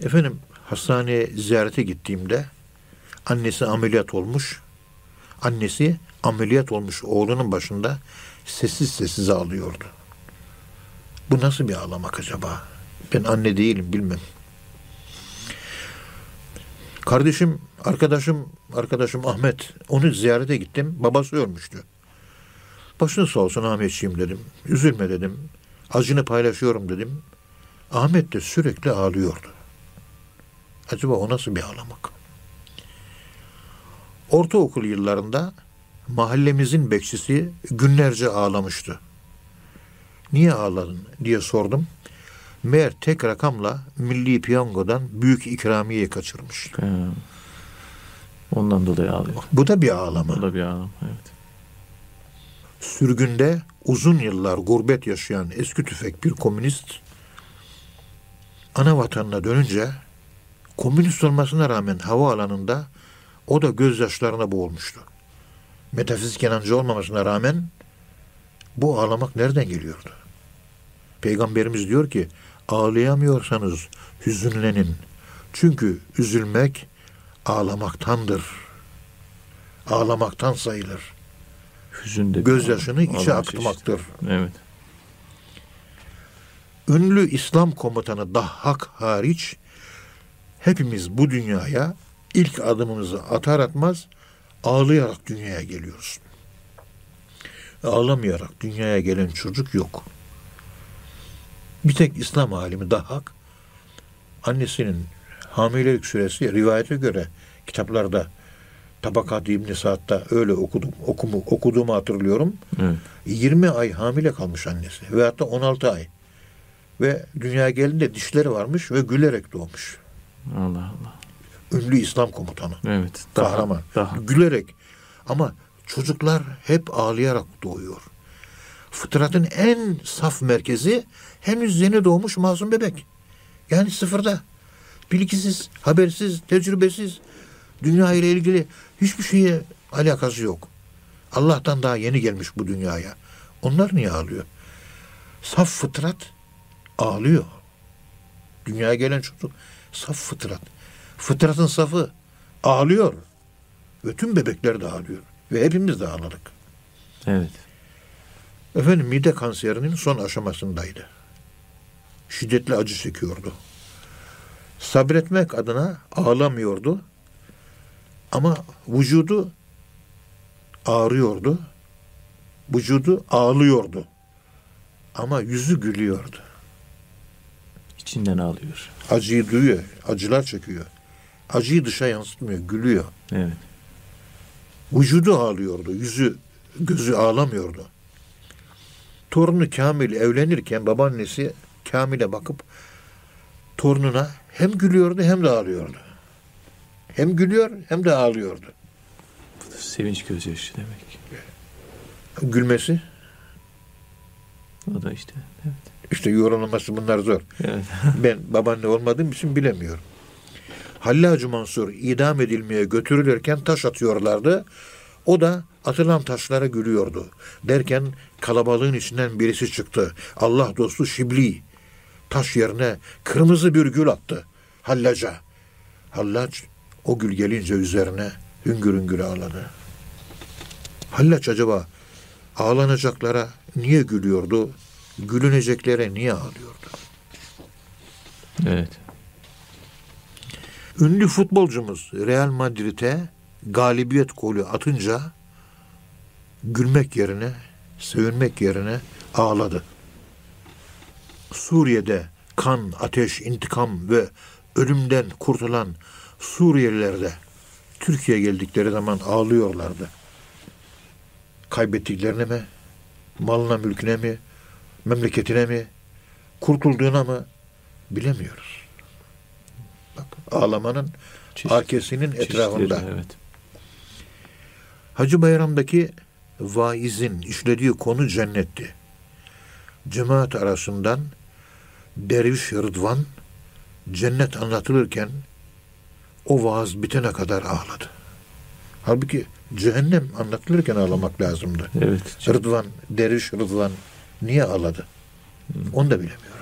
Efendim hastaneye ziyarete gittiğimde annesi ameliyat olmuş. Annesi ameliyat olmuş oğlunun başında sessiz sessiz ağlıyordu. Bu nasıl bir ağlamak acaba? Ben anne değilim bilmem. Kardeşim, arkadaşım, arkadaşım Ahmet onu ziyarete gittim. Babası ölmüştü. Başın sağ olsun Ahmetciğim dedim. Üzülme dedim. Acını paylaşıyorum dedim. Ahmet de sürekli ağlıyordu. Acaba o nasıl bir ağlamak? Ortaokul yıllarında mahallemizin bekçisi günlerce ağlamıştı. Niye ağladın diye sordum. Meğer tek rakamla milli piyangodan büyük ikramiye kaçırmış. He. Ondan dolayı ağlıyor. Bu da bir ağlama. Bu da bir ağlam. Evet. Sürgünde uzun yıllar gurbet yaşayan eski tüfek bir komünist ana vatanına dönünce komünist olmasına rağmen havaalanında o da gözyaşlarına boğulmuştu. Metafizik inancı olmamasına rağmen bu ağlamak nereden geliyordu? Peygamberimiz diyor ki ağlayamıyorsanız hüzünlenin. Çünkü üzülmek ağlamaktandır. Ağlamaktan sayılır. Hüzün de bir Gözyaşını içe akıtmaktır. çeşidi. Evet. Ünlü İslam komutanı Dahhak hariç hepimiz bu dünyaya ilk adımımızı atar atmaz ağlayarak dünyaya geliyoruz. Ağlamayarak dünyaya gelen çocuk yok. Bir tek İslam alimi Dahhak annesinin hamilelik süresi rivayete göre kitaplarda Tabakat İbn Saad'da öyle okudum, okumu, okuduğumu hatırlıyorum. Evet. 20 ay hamile kalmış annesi ve hatta 16 ay. Ve dünyaya geldiğinde dişleri varmış ve gülerek doğmuş. Allah Allah. Ünlü İslam komutanı. Evet. Kahraman. Daha. Gülerek. Ama çocuklar hep ağlayarak doğuyor. Fıtratın en saf merkezi henüz yeni doğmuş masum bebek. Yani sıfırda. Bilgisiz, habersiz, tecrübesiz. Dünya ile ilgili hiçbir şeye alakası yok. Allah'tan daha yeni gelmiş bu dünyaya. Onlar niye ağlıyor? Saf fıtrat ağlıyor. Dünyaya gelen çocuk saf fıtrat. Fıtratın safı ağlıyor. Ve tüm bebekler de ağlıyor. Ve hepimiz de ağladık. Evet. Efendim mide kanserinin son aşamasındaydı. Şiddetli acı çekiyordu. Sabretmek adına ağlamıyordu. Ama vücudu ağrıyordu. Vücudu ağlıyordu. Ama yüzü gülüyordu. İçinden ağlıyor. Acıyı duyuyor, acılar çekiyor. Acıyı dışa yansıtmıyor, gülüyor. Evet. Vücudu ağlıyordu, yüzü, gözü ağlamıyordu. Torunu Kamil evlenirken babaannesi Kamil'e bakıp torununa hem gülüyordu hem de ağlıyordu. Hem gülüyor hem de ağlıyordu. Bu da sevinç gözyaşı demek. Gülmesi, O da işte. Evet. işte yorumlaması bunlar zor. Evet. Ben babaanne olmadığım için bilemiyorum. Hallacı Mansur idam edilmeye götürülürken taş atıyorlardı. O da atılan taşlara gülüyordu. Derken kalabalığın içinden birisi çıktı. Allah dostu Şibli. Taş yerine kırmızı bir gül attı. Hallaca. Hallac o gül gelince üzerine hüngür hüngür ağladı. Hallaç acaba ağlanacaklara niye gülüyordu? Gülüneceklere niye ağlıyordu? Evet. Ünlü futbolcumuz Real Madrid'e galibiyet golü atınca gülmek yerine, sevinmek yerine ağladı. Suriye'de kan, ateş, intikam ve ölümden kurtulan Suriyeliler de Türkiye'ye geldikleri zaman ağlıyorlardı. Kaybettiklerine mi, malına, mülküne mi, memleketine mi, kurtulduğuna mı bilemiyoruz. Ağlamanın Çeşit- arkesinin etrafında. Evet. Hacı Bayram'daki vaizin işlediği konu cennetti. Cemaat arasından Derviş Rıdvan cennet anlatılırken o vaaz bitene kadar ağladı. Halbuki cehennem anlatılırken ağlamak lazımdı. Evet. Rıdvan, Derviş Rıdvan niye ağladı? Onu da bilemiyorum.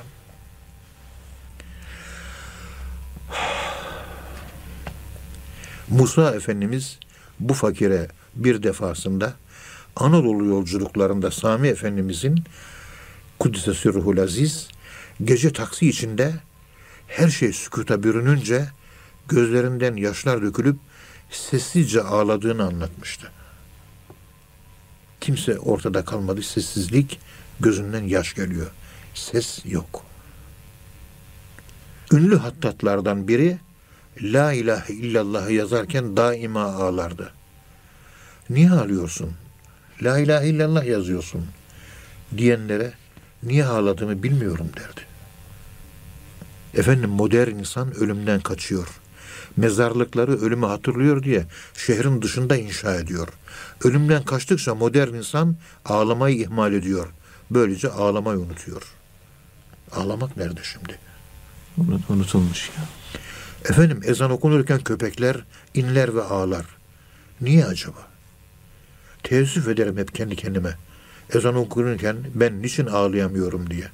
Musa Efendimiz bu fakire bir defasında Anadolu yolculuklarında Sami Efendimizin Kudüs'e sürruhul aziz gece taksi içinde her şey sükuta bürününce gözlerinden yaşlar dökülüp sessizce ağladığını anlatmıştı. Kimse ortada kalmadı. Sessizlik gözünden yaş geliyor. Ses yok. Ünlü hattatlardan biri La ilahe illallah yazarken daima ağlardı. Niye ağlıyorsun? La ilahe illallah yazıyorsun diyenlere niye ağladığımı bilmiyorum derdi. Efendim modern insan ölümden kaçıyor. Mezarlıkları ölümü hatırlıyor diye şehrin dışında inşa ediyor. Ölümden kaçtıkça modern insan ağlamayı ihmal ediyor. Böylece ağlamayı unutuyor. Ağlamak nerede şimdi? Unut, unutulmuş ya. Efendim ezan okunurken köpekler inler ve ağlar. Niye acaba? Teessüf ederim hep kendi kendime. Ezan okunurken ben niçin ağlayamıyorum diye.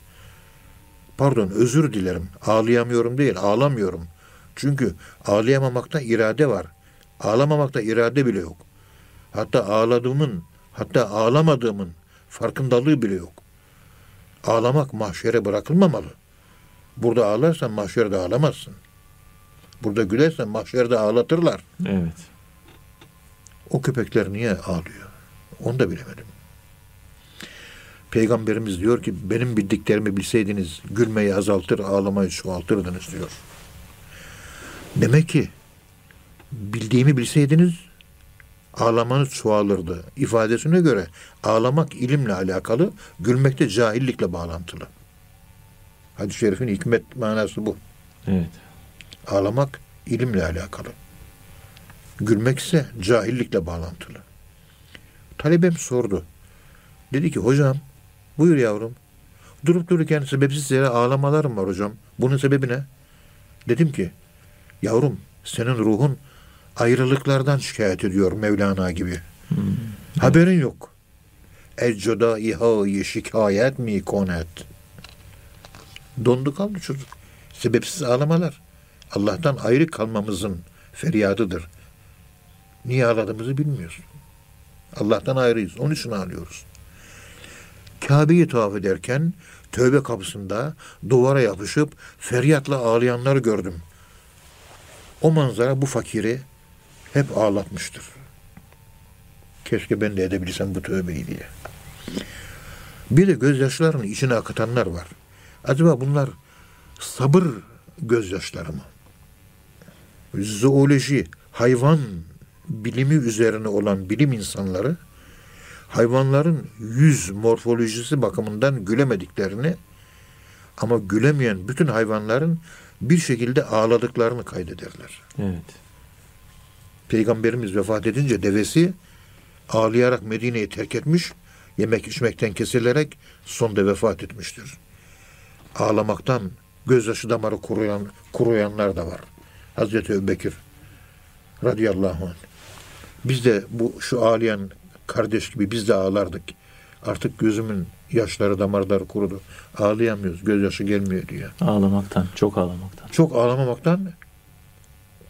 Pardon özür dilerim. Ağlayamıyorum değil ağlamıyorum. Çünkü ağlayamamakta irade var. Ağlamamakta irade bile yok. Hatta ağladığımın, hatta ağlamadığımın farkındalığı bile yok. Ağlamak mahşere bırakılmamalı. Burada ağlarsan mahşerde ağlamazsın. Burada gülersen mahşerde ağlatırlar. Evet. O köpekler niye ağlıyor? Onu da bilemedim. Peygamberimiz diyor ki benim bildiklerimi bilseydiniz gülmeyi azaltır, ağlamayı çoğaltırdınız diyor. Demek ki bildiğimi bilseydiniz ağlamanız çoğalırdı. İfadesine göre ağlamak ilimle alakalı, gülmek de cahillikle bağlantılı. Hadis-i şerifin hikmet manası bu. Evet. Ağlamak ilimle alakalı. Gülmek ise cahillikle bağlantılı. Talebem sordu. Dedi ki hocam buyur yavrum. Durup dururken sebepsiz yere ağlamalarım var hocam. Bunun sebebi ne? Dedim ki yavrum senin ruhun ayrılıklardan şikayet ediyor Mevlana gibi. Hmm. Haberin yok. Eccoda ihayı şikayet mi konet? Dondu kaldı çocuk. Sebepsiz ağlamalar. Allah'tan ayrı kalmamızın feryadıdır. Niye ağladığımızı bilmiyoruz. Allah'tan ayrıyız. Onun için ağlıyoruz. Kabe'yi tavaf ederken tövbe kapısında duvara yapışıp feryatla ağlayanları gördüm. O manzara bu fakiri hep ağlatmıştır. Keşke ben de edebilsem bu tövbeyi diye. Bir de gözyaşlarını içine akıtanlar var. Acaba bunlar sabır gözyaşları mı? Zooloji, hayvan bilimi üzerine olan bilim insanları hayvanların yüz morfolojisi bakımından gülemediklerini ama gülemeyen bütün hayvanların bir şekilde ağladıklarını kaydederler. Evet. Peygamberimiz vefat edince devesi ağlayarak Medine'yi terk etmiş, yemek içmekten kesilerek sonda vefat etmiştir. Ağlamaktan gözyaşı damarı kuruyan, kuruyanlar da var. Hazreti Ebubekir radıyallahu anh. Biz de bu şu ağlayan kardeş gibi biz de ağlardık. Artık gözümün yaşları damarları kurudu. Ağlayamıyoruz. Gözyaşı gelmiyor diyor. Ağlamaktan, çok ağlamaktan. Çok ağlamamaktan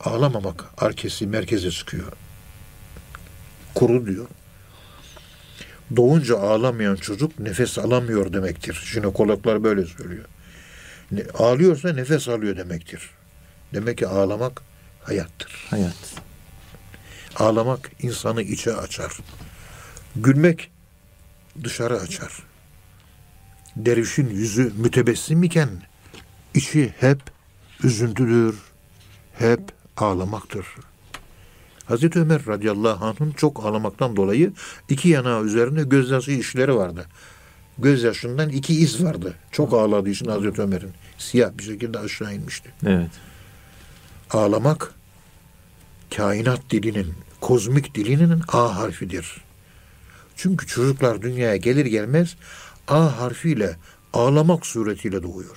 ağlamamak arkesi merkeze çıkıyor. Kuru diyor. Doğunca ağlamayan çocuk nefes alamıyor demektir. Jinekologlar böyle söylüyor. Ağlıyorsa nefes alıyor demektir. Demek ki ağlamak hayattır. Hayat. Ağlamak insanı içe açar. Gülmek dışarı açar. Dervişin yüzü mütebessim iken içi hep üzüntüdür, hep ağlamaktır. Hazreti Ömer radıyallahu anh'ın çok ağlamaktan dolayı iki yanağı üzerinde gözyaşı işleri vardı. Gözyaşından iki iz vardı. Çok ağladığı için Hazreti Ömer'in. Siyah bir şekilde aşağı inmişti. Evet. Ağlamak kainat dilinin, kozmik dilinin A harfidir. Çünkü çocuklar dünyaya gelir gelmez A harfiyle ağlamak suretiyle doğuyor.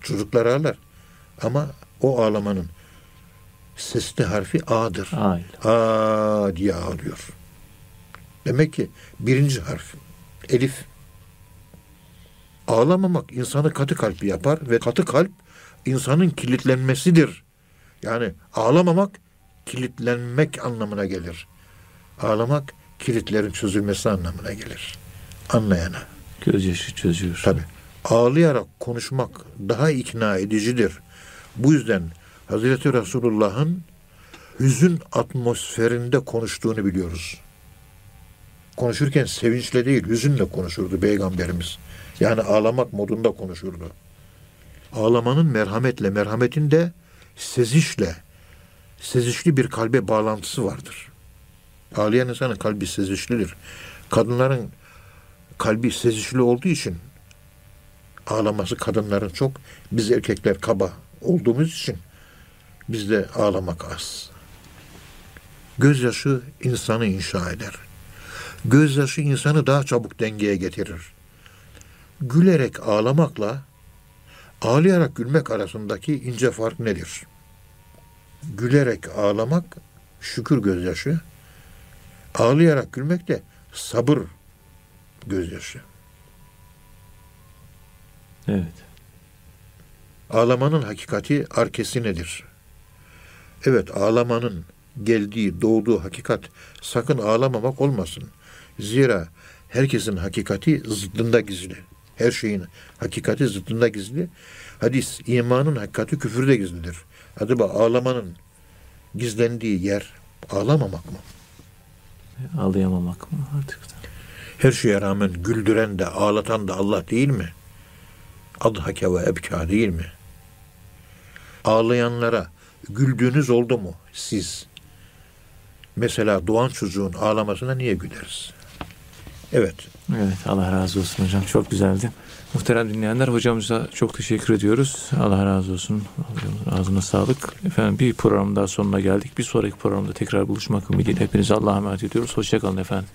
Çocuklar ağlar ama o ağlamanın sesli harfi A'dır. A diye ağlıyor. Demek ki birinci harf Elif. Ağlamamak insanı katı kalpli yapar ve katı kalp insanın kilitlenmesidir. Yani ağlamamak kilitlenmek anlamına gelir. Ağlamak kilitlerin çözülmesi anlamına gelir. Anlayana. Gözyaşı çözüyor. Tabi. Ağlayarak konuşmak daha ikna edicidir. Bu yüzden Hazreti Resulullah'ın hüzün atmosferinde konuştuğunu biliyoruz. Konuşurken sevinçle değil, hüzünle konuşurdu Peygamberimiz. Yani ağlamak modunda konuşurdu. Ağlamanın merhametle, merhametin de sezişle, sezişli bir kalbe bağlantısı vardır. Ağlayan insanın kalbi sezişlidir. Kadınların kalbi sezişli olduğu için ağlaması kadınların çok, biz erkekler kaba olduğumuz için bizde ağlamak az. Gözyaşı insanı inşa eder. Gözyaşı insanı daha çabuk dengeye getirir. Gülerek ağlamakla ağlayarak gülmek arasındaki ince fark nedir? Gülerek ağlamak şükür gözyaşı, ağlayarak gülmek de sabır gözyaşı. Evet. Ağlamanın hakikati arkesi nedir? Evet ağlamanın geldiği, doğduğu hakikat sakın ağlamamak olmasın. Zira herkesin hakikati zıddında gizli. Her şeyin hakikati zıddında gizli. Hadis, imanın hakikati küfürde gizlidir. Acaba ağlamanın gizlendiği yer ağlamamak mı? Ağlayamamak mı artık da? Her şeye rağmen güldüren de ağlatan da Allah değil mi? Adhake ve ebka değil mi? Ağlayanlara güldüğünüz oldu mu siz? Mesela doğan çocuğun ağlamasına niye güleriz? Evet. Evet Allah razı olsun hocam. Çok güzeldi. Muhterem dinleyenler hocamıza çok teşekkür ediyoruz. Allah razı olsun. Ağzına sağlık. Efendim bir program daha sonuna geldik. Bir sonraki programda tekrar buluşmak ümidiyle hepinize Allah'a emanet ediyoruz. Hoşçakalın efendim.